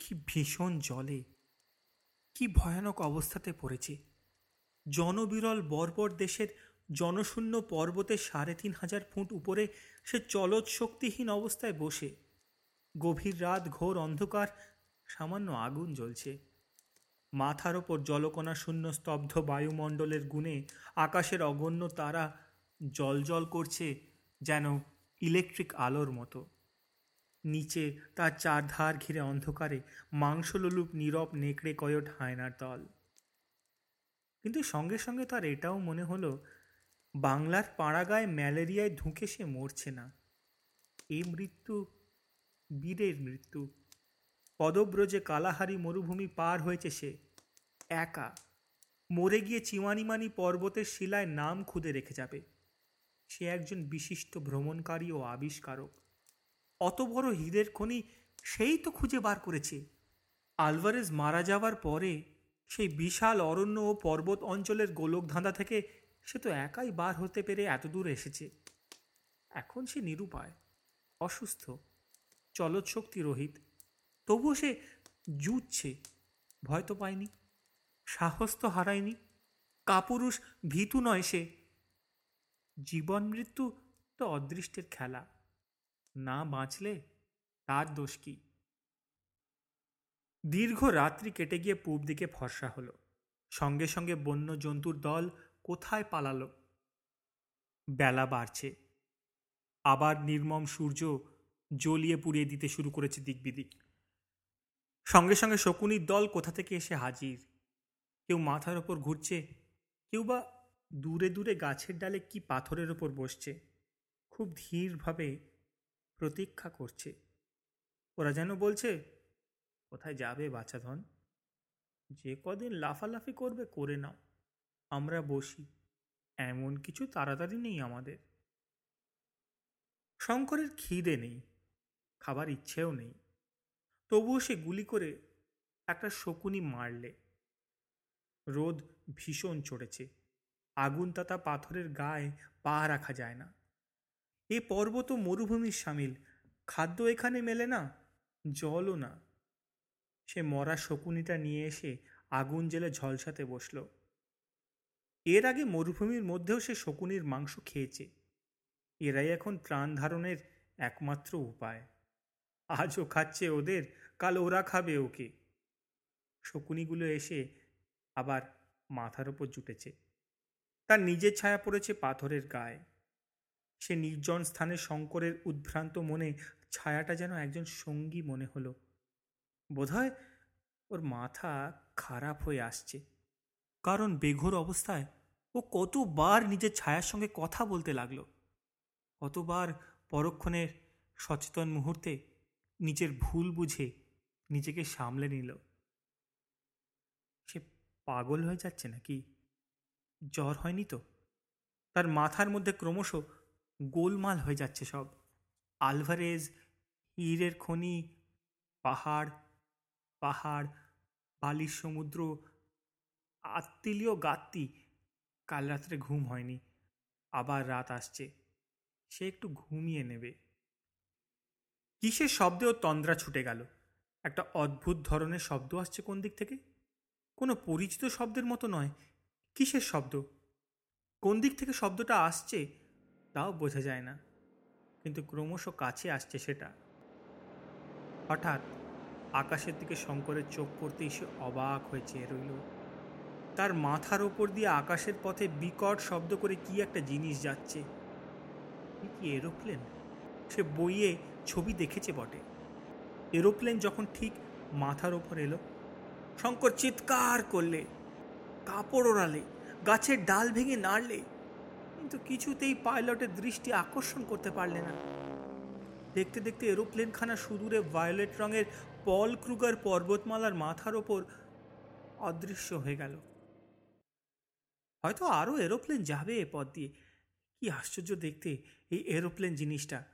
কি ভীষণ জলে কি ভয়ানক অবস্থাতে পড়েছে। জনবিরল বর্বর দেশের জনশূন্য পর্বতের সাড়ে তিন হাজার ফুট উপরে সে চলৎ শক্তিহীন অবস্থায় বসে। গভীর রাত, ঘোর অন্ধকার, সামান্য আগুন জ্বলছে। মাথার ওপর জলকণা শূন্য স্তব্ধ বায়ুমণ্ডলের গুণে আকাশের অগণ্য তারা জল জল করছে যেন ইলেকট্রিক আলোর মতো। নিচে তার চারধার ঘিরে অন্ধকারে মাংসলোলুপ নীরব নেকড়ে কয়ট হায়নার দল কিন্তু সঙ্গে সঙ্গে তার এটাও মনে হলো, বাংলার পাড়াগায় ম্যালেরিয়ায় ধুঁকে সে মরছে না। এই মৃত্যু, বীরের মৃত্যু। পদব্রজে কালাহারি মরুভূমি পার হয়েছে সে, একা। মরে গিয়ে চিমানিমানি পর্বতের শিলায় নাম খুদে রেখে যাবে। সে একজন বিশিষ্ট ভ্রমণকারী ও আবিষ্কারক। অত বড় হীরের খনি সেই তো খুঁজে বার করেছে। আলভারেজ মারা যাওয়ার পরে সেই বিশাল অরণ্য ও পর্বত অঞ্চলের গোলকধাঁধা থেকে সে তো একাই বার হতে পেরে এতদূর এসেছে। এখন সে নিরুপায়, অসুস্থ, চলৎশক্তি রহিত। তবুও সে জুটছে, ভয় তো পায়নি, সাহস তো হারায়নি, কাপুরুষ, ভীতু নয় সে। জীবন মৃত্যু তো অদৃষ্টের খেলা, না বাঁচলে তার দোষ কি? দীর্ঘ রাত্রি কেটে গিয়ে পূব দিকে ফর্সা হলো। সঙ্গে সঙ্গে বন্য জন্তুর দল কোথায় পালালো? বেলা বাড়ছে। আবার নির্মম সূর্য জ্বলিয়ে পুড়িয়ে দিতে শুরু করেছে দিকবিদিক। সঙ্গে সঙ্গে শকুনির দল কোথা থেকে এসে হাজির? কেউ মাথার ওপর ঘুরছে, কেউ বা দূরে দূরে গাছের ডালে কি পাথরের ওপর বসছে? খুব ধীরভাবে প্রতীক্ষা করছে। ওরা যেন বলছে কোথায় যাবে বাচ্চাধন যে কদিন লাফালাফি করবে করে নাও। আমরা বসি। এমন কিছু তাড়াতাড়ি নেই আমাদের। শঙ্করের খিদে নেই, খাবার ইচ্ছেও নেই। তবুও সে গুলি করে একটা শকুনি মারলে। রোদ ভীষণ চড়েছে। আগুন তাতা পাথরের গায়ে পা রাখা যায় না। এ পর্বত মরুভূমির সামিল। খাদ্য এখানে মেলে না, জলও না। সে মরা শকুনিটা নিয়ে এসে আগুন জেলে ঝলসাতে বসল। এর আগে মরুভূমির মধ্যেও সে শকুনির মাংস খেয়েছে। এরাই এখন ত্রাণ ধারণের একমাত্র উপায়। আজও খাচ্ছে ওদের, কাল ওরা খাবে ওকে। শকুনিগুলো এসে আবার মাথার ওপর জুটেছে। তার নিজের ছায়া পড়েছে পাথরের গায়ে। সে নির্জন স্থানে শঙ্করের উদ্ভ্রান্ত মনে ছায়াটা যেন একজন সঙ্গী মনে হলো। বোধহয় ওর মাথা খারাপ হয়ে আসছে। কারণ বেঘোর অবস্থায় ও কতবার নিজের ছায়ার সঙ্গে কথা বলতে লাগল। কতবার পরক্ষণের সচেতন মুহূর্তে নিজের ভুল বুঝে নিজেকে সামলে নিল। সে পাগল হয়ে যাচ্ছে নাকি? জ্বর হয়নি তো? তার মাথার মধ্যে ক্রমশ গোলমাল হয়ে যাচ্ছে সব। আলভারেজ, হীরের খনি, পাহাড় পাহাড়, বালির সমুদ্র আত্মিলীয় গাত্তি কাল রাত্রে ঘুম হয়নি, আবার রাত আসছে, সে একটু ঘুমিয়ে নেবে। কিসের শব্দেও তন্দ্রা ছুটে গেল? একটা অদ্ভুত ধরনের শব্দ আসছে কোন দিক থেকে? কোনো পরিচিত শব্দের মতো নয়, কিসের শব্দ? কোন দিক থেকে শব্দটা আসছে, তাও বোঝা যায় না, কিন্তু ক্রমশ কাছে আসছে সেটা। হঠাৎ আকাশের দিকে শঙ্করের চোখ পড়তেই সে অবাক হয়ে চেয়ে রইল। তার মাথার ওপর দিয়ে আকাশের পথে বিকট শব্দ করে কি একটা জিনিস যাচ্ছে। কি এরোপ্লেন? সে বইয়ে ছবি দেখেছে বটে। এরোপ্লেন যখন ঠিক মাথার ওপর এলো, শঙ্কর চিৎকার করলে, কাপড় ওড়ালে, গাছের ডাল ভেঙে নাড়লে, কিন্তু কিছুতেই পাইলটের দৃষ্টি আকর্ষণ করতে পারলে না। দেখতে দেখতে এরোপ্লেনখানা সুদূরে ভায়োলেট রঙের পল ক্রুগার পর্বতমালার মাথার ওপর অদৃশ্য হয়ে গেল। হয়তো আরও এরোপ্লেন যাবে এ পথ দিয়ে। কি আশ্চর্য দেখতে এই এরোপ্লেন জিনিসটা।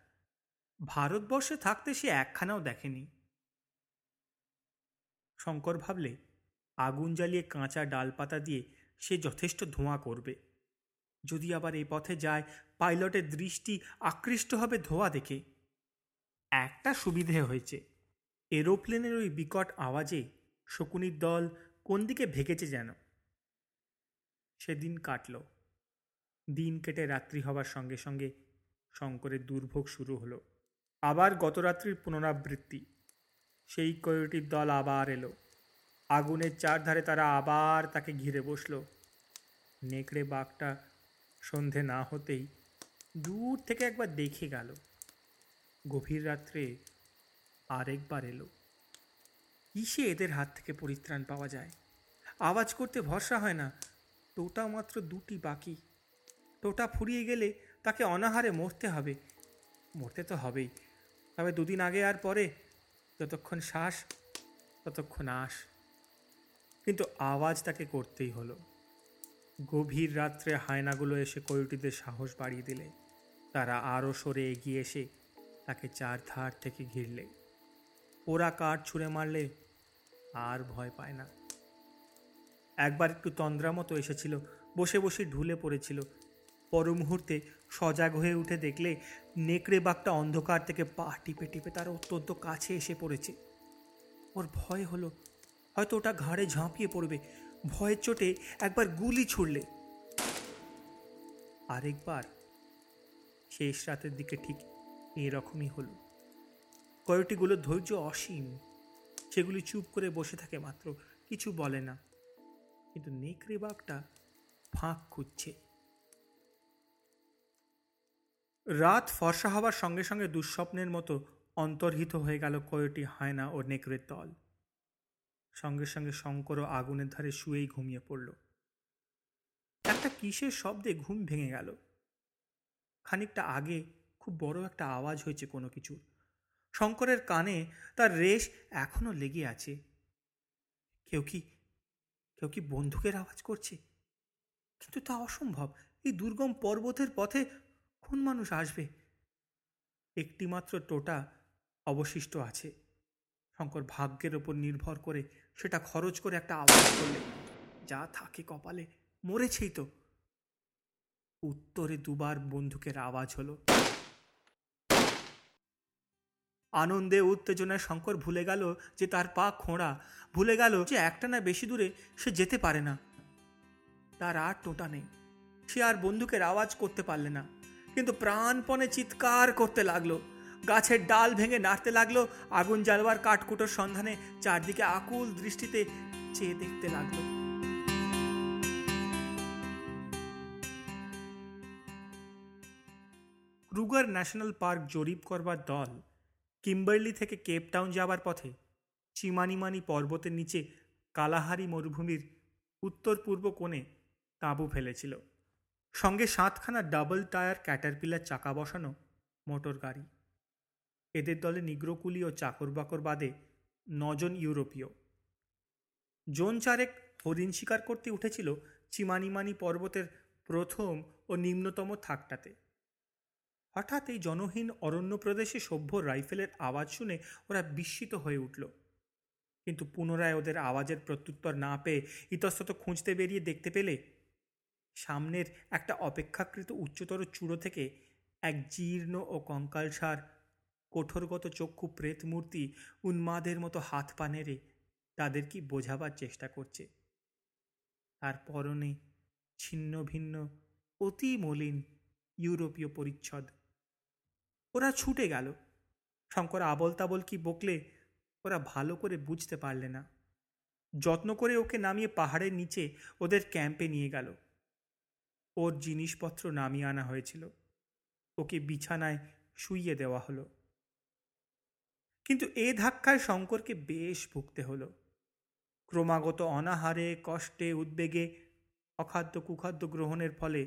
ভারতবর্ষে থাকতে সে একখানাও দেখেনি। শঙ্কর ভাবলে, আগুন জ্বালিয়ে কাঁচা ডালপাতা দিয়ে সে যথেষ্ট ধোঁয়া করবে। যদি আবার এই পথে যায়, পাইলটের দৃষ্টি আকৃষ্ট হবে ধোঁয়া দেখে। একটা সুবিধে হয়েছে। এরোপ্লেনের ওই বিকট আওয়াজে শকুনির দল কোন দিকে ভেগেছে যেন? সেদিন কাটল। দিন কেটে রাত্রি হবার সঙ্গে সঙ্গে শঙ্করের দুর্ভোগ শুরু হলো। আবার গতরাত্রির পুনরাবৃত্তি। সেই কয়টির দল আবার এলো। আগুনের চারধারে তারা আবার তাকে ঘিরে বসল। নেকড়ে বাঘটা সন্ধে না হতেই দূর থেকে একবার দেখে গেল। গভীর রাত্রে আরেকবার এলো। কিসে এদের হাত থেকে পরিত্রাণ পাওয়া যায়? আওয়াজ করতে ভরসা হয় না। টোটা মাত্র দুটি বাকি। টোটা ফুরিয়ে গেলে তাকে অনাহারে মরতে হবে। মরতে তো হবেই। তবে দুদিন আগে আর পরে, যতক্ষণ শ্বাস, ততক্ষণ আস কিন্তু আওয়াজ তাকে করতেই হলো। গভীর রাত্রে হায়নাগুলো এসে কয়টিদের সাহস বাড়িয়ে দিলে। তারা আরও সরে এগিয়ে এসে তাকে চার ধার থেকে ঘিরলে। ওরা কাঠ ছুঁড়ে মারলে আর ভয় পায় না। একবার একটু তন্দ্রা মতো এসেছিল, বসে বসে ঢুলে পড়েছিল। পর মুহূর্তে সজাগ হয়ে উঠে দেখলে নেকড়ে বাঘটা অন্ধকার থেকে পা টিপে টিপে তার অত্যন্ত কাছে এসে পড়েছে। ওর ভয় হলো, হয়তো ওটা ঘাড়ে ঝাঁপিয়ে পড়বে। ভয়ের চোটে একবার গুলি ছুড়লে। আরেকবার শেষ রাতের দিকে ঠিক এরকমই হলো। কয়টিগুলো ধৈর্য অসীম। সেগুলি চুপ করে বসে থাকে মাত্র, কিছু বলে না। কিন্তু নেকড়ে বাঘটা ফাঁক খুঁজছে। রাত ফর্সা হওয়ার সঙ্গে সঙ্গে দুঃস্বপ্নের মতো অন্তর্হিত হয়ে গেল কয়টি হায়না ও নেকড়ের দল। সঙ্গে সঙ্গে শঙ্কর আগুনের ধারে শুয়েই ঘুমিয়ে পড়ল। একটা কিসের শব্দে ঘুম ভেঙে গেল। খানিকটা আগে খুব বড় একটা আওয়াজ হয়েছে কোনো কিছুর। শঙ্করের কানে তার রেশ এখনও লেগে আছে। কেউ কি কেউ কি বন্দুকের আওয়াজ করছে? কিন্তু তা অসম্ভব। এই দুর্গম পর্বতের পথে কোন মানুষ আসবে? একটিমাত্র টোটা অবশিষ্ট আছে। শঙ্কর ভাগ্যের ওপর নির্ভর করে সেটা খরচ করে একটা আওয়াজ করলে। যা থাকে কপালে, মরেছেই তো। উত্তরে দুবার বন্দুকের আওয়াজ হলো। আনন্দে উত্তেজনায় শঙ্কর ভুলে গেল যে তার পা খোঁড়া, ভুলে গেল যে একটা না বেশি দূরে সে যেতে পারে না। তার আর টোটা নেই। সে আর বন্দুকের আওয়াজ করতে পারলে না। কিন্তু প্রাণপণে চিৎকার করতে লাগল। গাছের ডাল ভেঙে নাড়তে লাগল। আগুন জ্বালবার কাঠকুটোর সন্ধানে চারদিকে আকুল দৃষ্টিতে চেয়ে দেখতে লাগল। রুগার ন্যাশনাল পার্ক জরিপ করবার দল কিম্বার্লি থেকে কেপটাউন যাবার পথে চিমানিমানি পর্বতের নিচে কালাহারি মরুভূমির উত্তর পূর্ব কোণে তাঁবু ফেলেছিল। সঙ্গে সাতখানা ডাবল টায়ার ক্যাটারপিলার চাকা বসানো মোটর গাড়ি। এদের দলে নিগ্রকুলি ও চাকর বাকর বাদে নজন ইউরোপীয়। জোন চারেক হরিণ শিকার করতে উঠেছিল চিমানিমানি পর্বতের প্রথম ও নিম্নতম থাকটাতে। হঠাৎ এই জনহীন অরণ্য প্রদেশে সভ্য রাইফেলের আওয়াজ শুনে ওরা বিস্মিত হয়ে উঠল। কিন্তু পুনরায় ওদের আওয়াজের প্রত্যুত্তর না পেয়ে ইতস্তত খুঁজতে বেরিয়ে দেখতে পেলে সামনের একটা অপেক্ষাকৃত উচ্চতর চূড়ো থেকে এক জীর্ণ ও কঙ্কালসার কঠোরগত চক্ষু প্রেত মূর্তি উন্মাদের মতো হাত পা নেড়ে তাদের কি বোঝাবার চেষ্টা করছে। তার পরনে ছিন্ন ভিন্ন, অতি মলিন ইউরোপীয় পরিচ্ছদ। ওরা ছুটে গেল। শঙ্কর আবল তাবল কি বকলে ওরা ভালো করে বুঝতে পারলে না। যত্ন করে ওকে নামিয়ে পাহাড়ের নিচে ওদের ক্যাম্পে নিয়ে গেল। ওর জিনিসপত্র নামিয়ে আনা হয়েছিল। ওকে বিছানায় শুইয়ে দেওয়া হলো। কিন্তু এ ধাক্কায় শঙ্করকে বেশ ভুগতে হলো। ক্রমাগত অনাহারে, কষ্টে, উদ্বেগে অখাদ্য কুখাদ্য গ্রহণের ফলে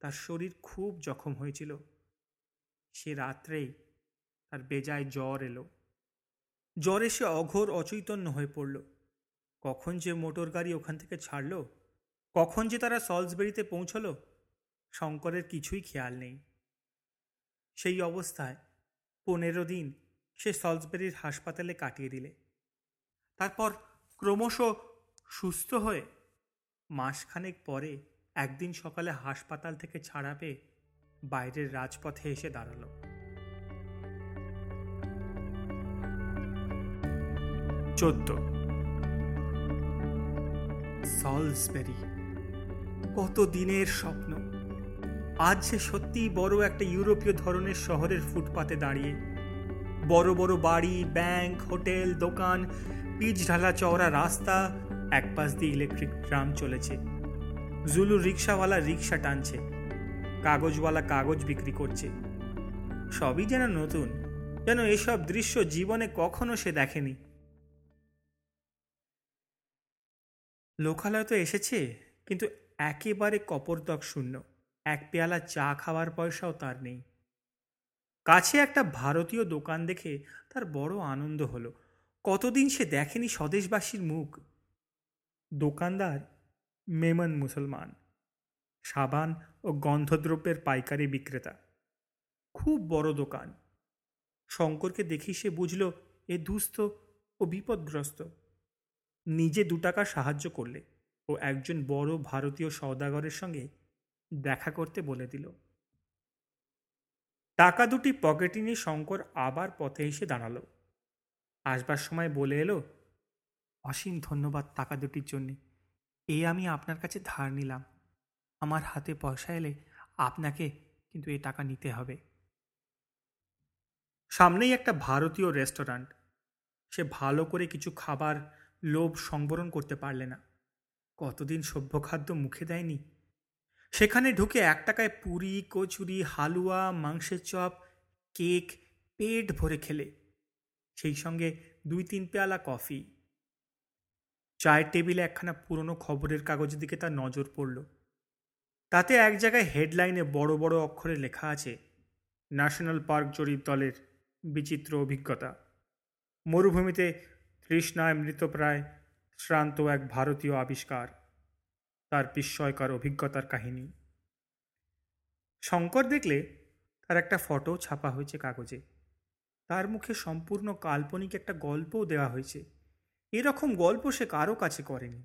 তার শরীর খুব জখম হয়েছিল। সে রাত্রেই তার বেজায় জ্বর এলো। জ্বর এসে অঘোর অচৈতন্য হয়ে পড়ল। কখন যে মোটর গাড়ি ওখান থেকে ছাড়ল, কখন যে তারা সলসবেরিতে পৌঁছল, শঙ্করের কিছুই খেয়াল নেই। সেই অবস্থায় পনেরো দিন সে সলসবেরির হাসপাতালে কাটিয়ে দিলে। তারপর ক্রমশ সুস্থ হয়ে মাসখানেক পরে একদিন সকালে হাসপাতাল থেকে ছাড়া পেয়ে বাইরের রাজপথে এসে দাঁড়াল। চোদ্দ। সলসবেরি, কত দিনের স্বপ্ন। আজ সে সত্যিই বড় একটা ইউরোপীয় ধরনের শহরের ফুটপাতে দাঁড়িয়ে। বড় বড় বাড়ি, ব্যাংক, হোটেল, দোকান, পিচ ঢালা চওড়া রাস্তা এক পাশ দিয়ে ইলেকট্রিক ট্রাম চলেছে। জুলু রিক্সাওয়ালা রিক্সা টানছে। কাগজওয়ালা কাগজ বিক্রি করছে। সবই যেন নতুন, যেন এসব দৃশ্য জীবনে কখনো সে দেখেনি। লোকালয় তো এসেছে, কিন্তু একেবারে কপরদক শূন্য। এক পেয়ালা চা খাওয়ার পয়সাও তার নেই। কাছে একটা ভারতীয় দোকান দেখে তার বড় আনন্দ হলো। কতদিন সে দেখেনি স্বদেশবাসীর মুখ? দোকানদার মেমন মুসলমান। সাবান ও গন্ধদ্রব্যের পাইকারি বিক্রেতা। খুব বড় দোকান। শঙ্করকে দেখি সে বুঝল এ দুস্থ ও বিপদগ্রস্ত। নিজে দু টাকা সাহায্য করলে ও একজন বড় ভারতীয় সওদাগরের সঙ্গে দেখা করতে বলে দিল। টাকা দুটি পকেটে নিয়ে শঙ্কর আবার পথে এসে দাঁড়াল। আসবার সময় বলে এলো, অসীম ধন্যবাদ টাকা দুটির জন্যে। এ আমি আপনার কাছে ধার নিলাম। আমার হাতে পয়সা এলে আপনাকে কিন্তু এ টাকা নিতে হবে। সামনেই একটা ভারতীয় রেস্টুরেন্ট। সে ভালো করে কিছু খাবার, লোভ সংবরণ করতে পারলে না। কতদিন সভ্য খাদ্য মুখে দেয়নি? সেখানে ঢুকে এক টাকায় পুরি, কচুরি, হালুয়া, মাংসের চপ, কেক, পেট ভরে খেলে। সেই সঙ্গে দুই তিন পেয়ালা কফি। চায়ের টেবিলে একখানা পুরনো খবরের কাগজের দিকে তার নজর পড়ল। তাতে এক জায়গায় হেডলাইনে বড় বড় অক্ষরে লেখা আছে, ন্যাশনাল পার্ক জরিপ দলের বিচিত্র অভিজ্ঞতা। মরুভূমিতে তৃষ্ণায় মৃতপ্রায় শ্রান্ত এক ভারতীয় আবিষ্কার, তার বিস্ময়কর অভিজ্ঞতার কাহিনী। শঙ্কর দেখলে তার একটা ফটো ছাপা হয়েছে কাগজে। তার মুখে সম্পূর্ণ কাল্পনিক একটা গল্পও দেওয়া হয়েছে। এরকম গল্প সে কারও কাছে করেনি।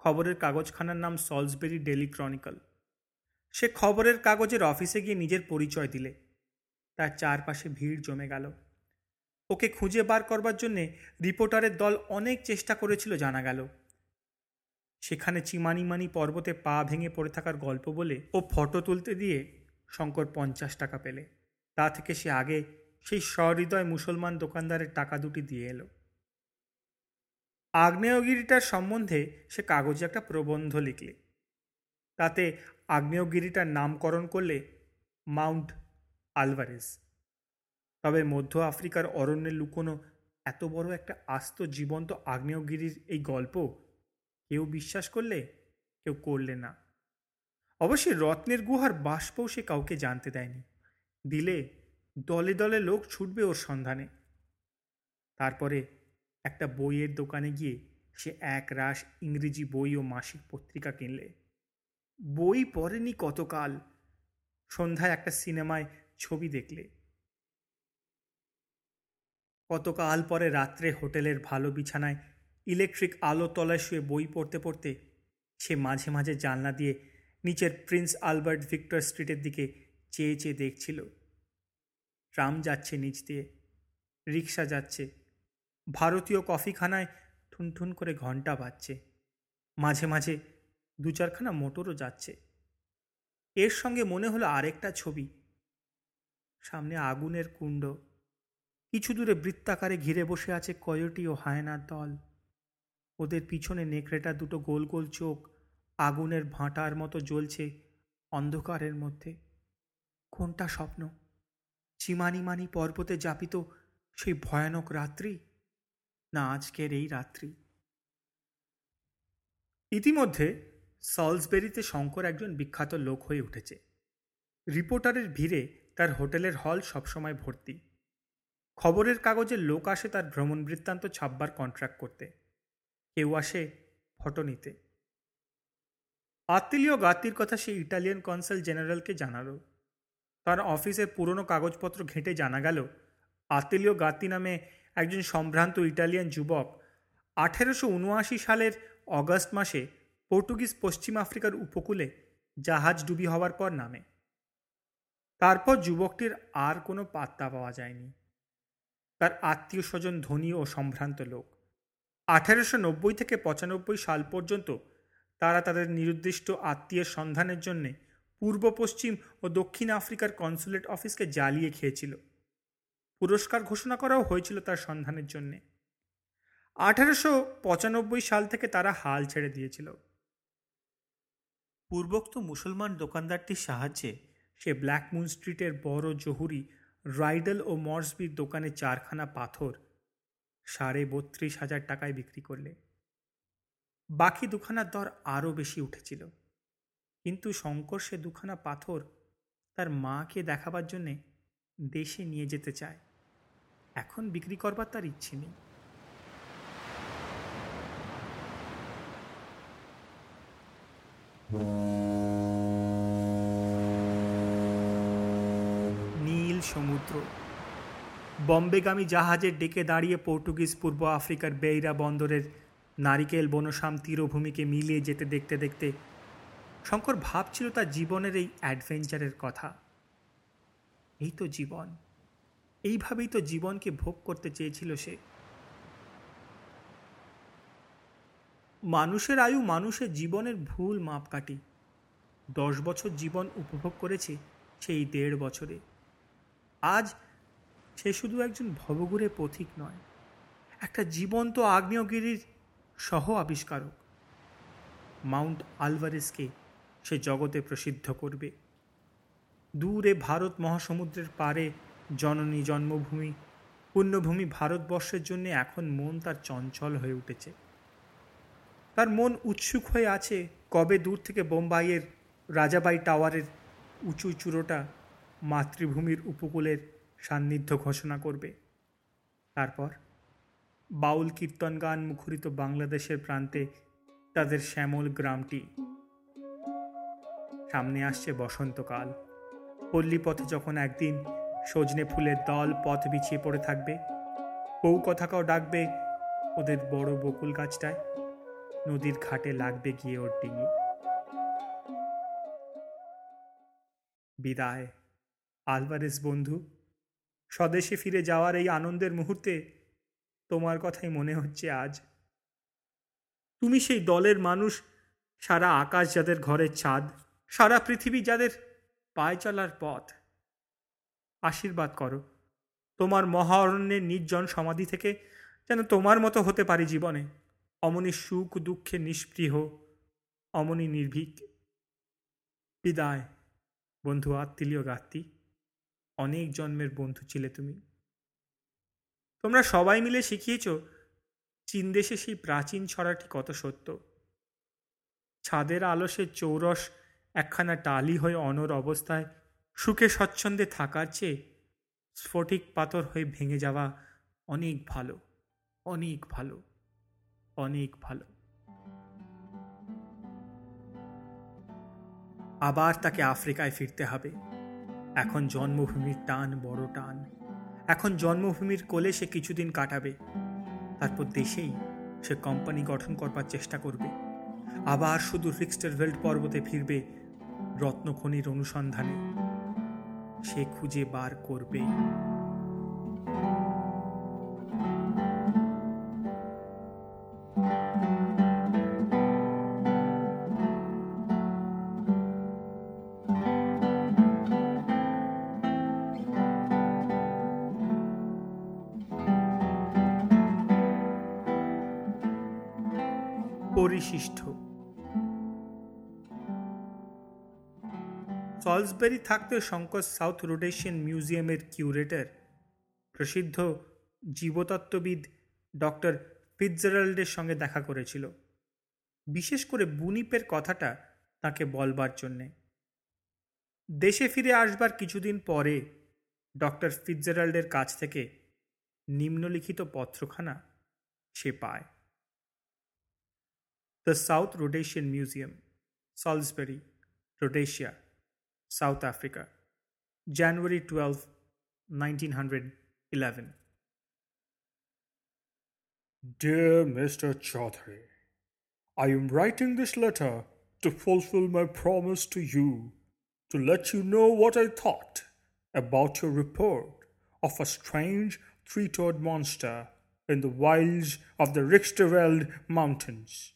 খবরের কাগজখানার নাম সলসবেরি ডেলি ক্রনিকল সে খবরের কাগজের অফিসে গিয়ে নিজের পরিচয় দিলে। তার চারপাশে ভিড় জমে গেল। ওকে খুঁজে বার করবার জন্যে রিপোর্টারের দল অনেক চেষ্টা করেছিল জানা গেল। সেখানে চিমানিমানি পর্বতে পা ভেঙে পড়ে থাকার গল্প বলে ও ফটো তুলতে দিয়ে শঙ্কর পঞ্চাশ টাকা পেলে। তা থেকে সে আগে সেই সহৃদয় মুসলমান দোকানদারের টাকা দুটি দিয়ে এলো। আগ্নেয়গিরিটার সম্বন্ধে সে কাগজে একটা প্রবন্ধ লিখলে। তাতে আগ্নেয়গিরিটার নামকরণ করলে মাউন্ট আলভারেজ। তবে মধ্য আফ্রিকার অরণ্যে লুকোনো এত বড় একটা আস্ত জীবন্ত আগ্নেয়গিরির এই গল্প কেউ বিশ্বাস করলে, কেউ করলে না। অবশ্যই রত্নের গুহার বাষ্পও সে কাউকে জানতে দেয়নি। দিলে দলে দলে লোক ছুটবে ওর সন্ধানে। তারপরে একটা বইয়ের দোকানে গিয়ে সে এক রাস ইংরেজি বই ও মাসিক পত্রিকা কিনলে। বই পড়েনি কতকাল? সন্ধ্যায় একটা সিনেমায় ছবি দেখলে। কতকাল পরে রাত্রে হোটেলের ভালো বিছানায় ইলেকট্রিক আলো তলায় শুয়ে বই পড়তে পড়তে সে মাঝে মাঝে জানলা দিয়ে নিচের প্রিন্স আলবার্ট ভিক্টর স্ট্রিটের দিকে চেয়ে চেয়ে দেখছিল। ট্রাম যাচ্ছে নিচ দিয়ে রিক্সা যাচ্ছে ভারতীয় কফিখানায় ঠুনঠুন করে ঘণ্টা বাজছে। মাঝে মাঝে দু চারখানা মোটরও যাচ্ছে। এর সঙ্গে মনে হলো আরেকটা ছবি। সামনে আগুনের কুণ্ড। কিছু দূরে বৃত্তাকারে ঘিরে বসে আছে কয়টি ও হায়নার দল। ওদের পিছনে নেকড়েটা দুটো গোল গোল চোখ, আগুনের ভাঁটার মতো জ্বলছে অন্ধকারের মধ্যে। কোনটা স্বপ্ন? চিমানিমানি পর্বতে যাপিত সেই ভয়ানক রাত্রি? না আজকের এই রাত্রি। ইতিমধ্যে সলসবেরিতে শঙ্কর একজন বিখ্যাত লোক হয়ে উঠেছে। রিপোর্টারের ভিড়ে তার হোটেলের হল সবসময় ভর্তি। খবরের কাগজে লোক আসে তার ভ্রমণ বৃত্তান্ত ছাপবার কন্ট্রাক্ট করতে। কেউ আসে ফটো নিতে। আত্মীয় গাত্তির কথা সে ইটালিয়ান কনসাল জেনারেলকে জানালো। তার অফিসের পুরনো কাগজপত্র ঘেঁটে জানা গেল, আত্মীয় গাত্তি নামে একজন সম্ভ্রান্ত ইটালিয়ান যুবক আঠেরোশো উনআশি সালের অগস্ট মাসে পর্তুগিজ পশ্চিম আফ্রিকার উপকূলে জাহাজ ডুবি হওয়ার পর নামে। তারপর যুবকটির আর কোনো পাত্তা পাওয়া যায়নি। তার আত্মীয় স্বজন ধনী ও সম্ভ্রান্ত লোক। আঠেরোশো নব্বই থেকে পঁচানব্বই সাল পর্যন্ত তারা তাদের নির্দিষ্ট আত্মীয়ের সন্ধানের জন্যে পূর্ব পশ্চিম ও দক্ষিণ আফ্রিকার কনসুলেট অফিসকে জ্বালিয়ে খেয়েছিল। পুরস্কার ঘোষণা করাও হয়েছিল তার সন্ধানের জন্যে। আঠারোশো পঁচানব্বই সাল থেকে তারা হাল ছেড়ে দিয়েছিল। পূর্বোক্ত মুসলমান দোকানদারটির সাহায্যে সে ব্ল্যাকমুন স্ট্রিটের বড় জহুরি রাইডেল ও মর্সবির দোকানে চারখানা পাথর, সাড়ে বত্রিশ হাজার টাকায় বিক্রি করলে। বাকি দুখানার দর আরও বেশি উঠেছিল। কিন্তু শঙ্কর সে দুখানা পাথর তার মাকে দেখাবার জন্যে দেশে নিয়ে যেতে চায়। এখন বিক্রি করবার তার ইচ্ছে নেই। নীল সমুদ্র। বম্বেগামী জাহাজের ডেকে দাঁড়িয়ে পর্তুগিজ পূর্ব আফ্রিকার বেইরা বন্দরের নারিকেল বনসাম তীরভূমিকে মিলিয়ে যেতে দেখতে দেখতে শঙ্কর ভাবছিল তার জীবনের এই অ্যাডভেঞ্চারের কথা। এই তো জীবন। এইভাবেই তো জীবনকে ভোগ করতে চেয়েছিল সে। মানুষের আয়ু মানুষের জীবনের ভুল মাপকাঠি। দশ বছর জীবন উপভোগ করেছে সেই দেড় বছরে। আজ সে শুধু একজন ভবগুরে পথিক নয়, একটা জীবন্ত আগ্নেয়গিরির সহ আবিষ্কারক। মাউন্ট আলভারেসকে সে জগতে প্রসিদ্ধ করবে। দূরে ভারত মহাসমুদ্রের পারে জননী জন্মভূমি, পুণ্যভূমি ভারতবর্ষের জন্য এখন মন তার চঞ্চল হয়ে উঠেছে। তার মন উৎসুক হয়ে আছে কবে দূর থেকে বোম্বাইয়ের রাজাবাই টাওয়ারের উঁচু চূড়োটা মাতৃভূমির উপকূলের সান্নিধ্য ঘোষণা করবে। তারপর বাউল কীর্তন গান মুখরিত বাংলাদেশের প্রান্তে তাদের শ্যামল গ্রামটি। সামনে আসছে বসন্তকাল। পল্লীপথে যখন একদিন সজনে ফুলের দল পথ বিছিয়ে পড়ে থাকবে। বউ কথাকাও ডাকবে ওদের বড় বকুল গাছটায়। নদীর ঘাটে লাগবে গিয়ে ওর ডিঙি। বিদায়। আলভারেস বন্ধু, স্বদেশে ফিরে যাওয়ার এই আনন্দের মুহূর্তে তোমার কথাই মনে হচ্ছে আজ। তুমি সেই দলের মানুষ, সারা আকাশ যাদের ঘরের ছাদ, সারা পৃথিবী যাদের পায়ে চলার পথ। আশীর্বাদ করো। তোমার মহারণ্যের নির্জন সমাধি থেকে যেন তোমার মতো হতে পারি জীবনে। অমনি সুখ দুঃখে নিষ্পৃহ, অমনি নির্ভীক। বিদায়। বন্ধু আত্মীয় গাত্তি অনেক জন্মের বন্ধু ছিলে তুমি। তোমরা সবাই মিলে শিখিয়েছ, চীন দেশে সেই প্রাচীন ছড়াটি কত সত্য। ছাদের আলসে চৌরস একখানা টালি হয়ে অনর অবস্থায় সুখে স্বচ্ছন্দে থাকার চেয়ে স্ফটিক পাথর হয়ে ভেঙে যাওয়া অনেক ভালো অনেক ভালো অনেক ভালো। আবার তাকে আফ্রিকায় ফিরতে হবে। এখন জন্মভূমির টান বড় টান। এখন জন্মভূমির কোলে সে কিছুদিন কাটাবে। তারপর দেশেই সে কোম্পানি গঠন করবার চেষ্টা করবে। আবার শুধু রিক্সটারভেল্ট পর্বতে ফিরবে রত্নখনির অনুসন্ধানে। সে খুঁজে বার করবে। পরিশিষ্ট। সলসবেরি থাকতে শঙ্কর সাউথ রোডেশিয়ান মিউজিয়ামের কিউরেটর। প্রসিদ্ধ জীবতত্ত্ববিদ ডক্টর ফিটজারাল্ডের সঙ্গে দেখা করেছিল। বিশেষ করে বুনিপের কথাটা তাকে বলবার জন্যে। দেশে ফিরে আসবার কিছুদিন পরে ডক্টর ফিটজারাল্ডের কাছ থেকে নিম্নলিখিত পত্রখানা সে পায়। The South Rhodesian Museum, Salisbury Rhodesia South Africa, January 12, 1911. Dear Mr. Chaudhary, I am writing this letter to fulfill my promise to you to let you know what I thought about your report of a strange three toed monster in the wilds of the Richterweld Mountains.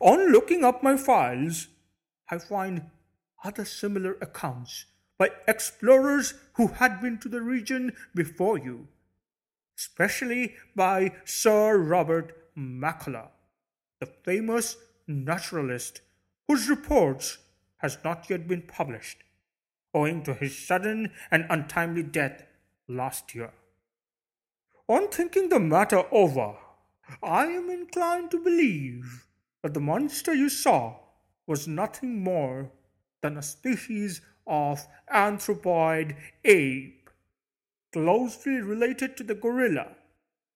On looking up my files, I find other similar accounts by explorers who had been to the region before you, especially by Sir Robert Macaulay, the famous naturalist whose reports has not yet been published, owing to his sudden and untimely death last year. On thinking the matter over, I am inclined to believe that the monster you saw was nothing more than a species of anthropoid ape, closely related to the gorilla,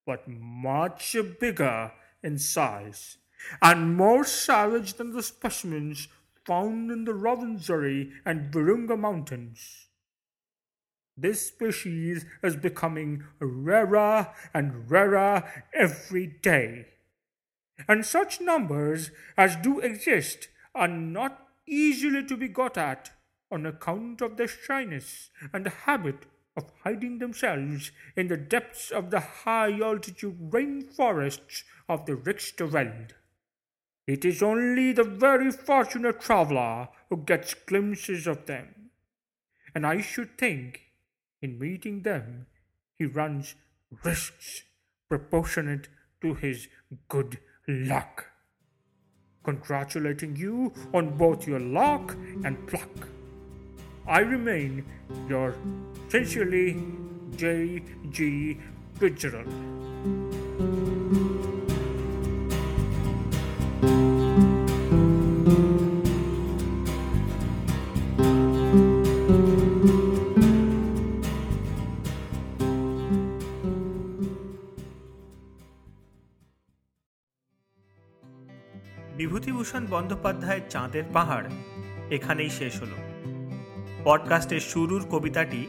but much bigger in size and more savage than the specimens found in the Ravensbury and Virunga mountains. This species is becoming rarer and rarer every day. And such numbers as do exist are not easily to be got at on account of their shyness and the habit of hiding themselves in the depths of the high altitude rainforests of the Richterwald. It is only the very fortunate traveler who gets glimpses of them. And I should think, in meeting them, he runs risks proportionate to his good luck. Congratulating you on both your luck and pluck. I remain your sincerely J. G. Fitzgerald. Bibhutibhushan বন্দ্যোপাধ্যায়ের চাঁদের পাহাড়। এখানেই শেষ হলো। পডকাস্টের শুরুর কবিতাটি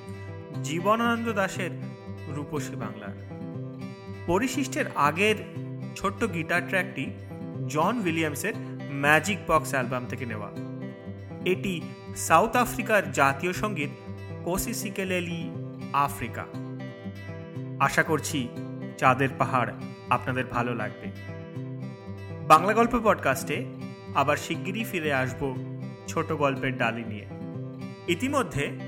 জীবনানন্দ দাশের রূপসী বাংলার। পরিশিষ্টের আগের ছোট্ট গিটার ট্র্যাকটি জন উইলিয়ামসের ম্যাজিক বক্স অ্যালবাম থেকে নেওয়া। এটি সাউথ আফ্রিকার জাতীয় সংগীত কোসিসিকেলেলি আফ্রিকা। আশা করছি চাঁদের পাহাড় আপনাদের ভালো লাগবে। বাংলা গল্প পডকাস্টে আবার শিগগিরই ফিরে আসব ছোট গল্পের ডালি নিয়ে। ইতিমধ্যে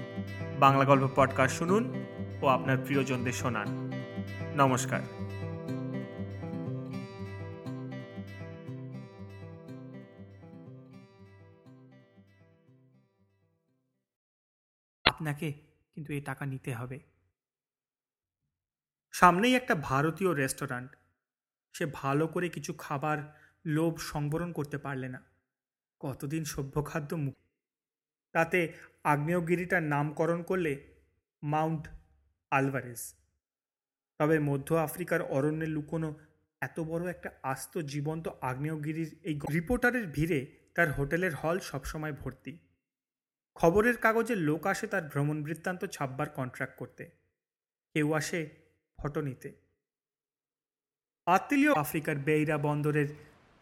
বাংলা গল্প পডকাস্ট শুনুন ও আপনার প্রিয়জনদের শোনান। নমস্কার। আপনাকে কিন্তু এই টাকা নিতে হবে। সামনেই একটা ভারতীয় রেস্টুরেন্ট সে ভালো করে কিছু খাবার লোভ সংবরণ করতে পারলে না। কতদিন সভ্য খাদ্য মুখ তাতে আগ্নেয়গিরিটার নামকরণ করলে মাউন্ট আলভারেজ। তবে মধ্য আফ্রিকার অরণ্যে লুকোনো এত বড় একটা আস্ত জীবন্ত আগ্নেয়গিরির এই রিপোর্টারের ভিড়ে তার হোটেলের হল সবসময় ভর্তি। খবরের কাগজে লোক আসে তার ভ্রমণ বৃত্তান্ত ছাপবার কন্ট্রাক্ট করতে। কেউ আসে ফটো নিতে। আত্মীয় আফ্রিকার বেইরা বন্দরের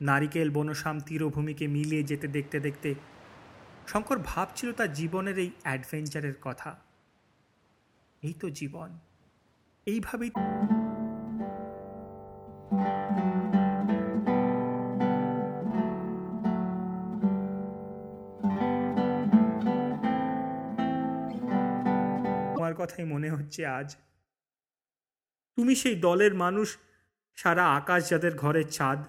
নারিকেল, বনসাম, তীরভূমিকে মিলিয়ে যেতে দেখতে দেখতে শঙ্কর ভাবছিল তার জীবনের এই অ্যাডভেঞ্চারের কথা। এই তো জীবন। এইভাবেই তোমার কথাই মনে হচ্ছে আজ। তুমি সেই দলের মানুষ, সারা আকাশ যাদের ঘরের ছাদ।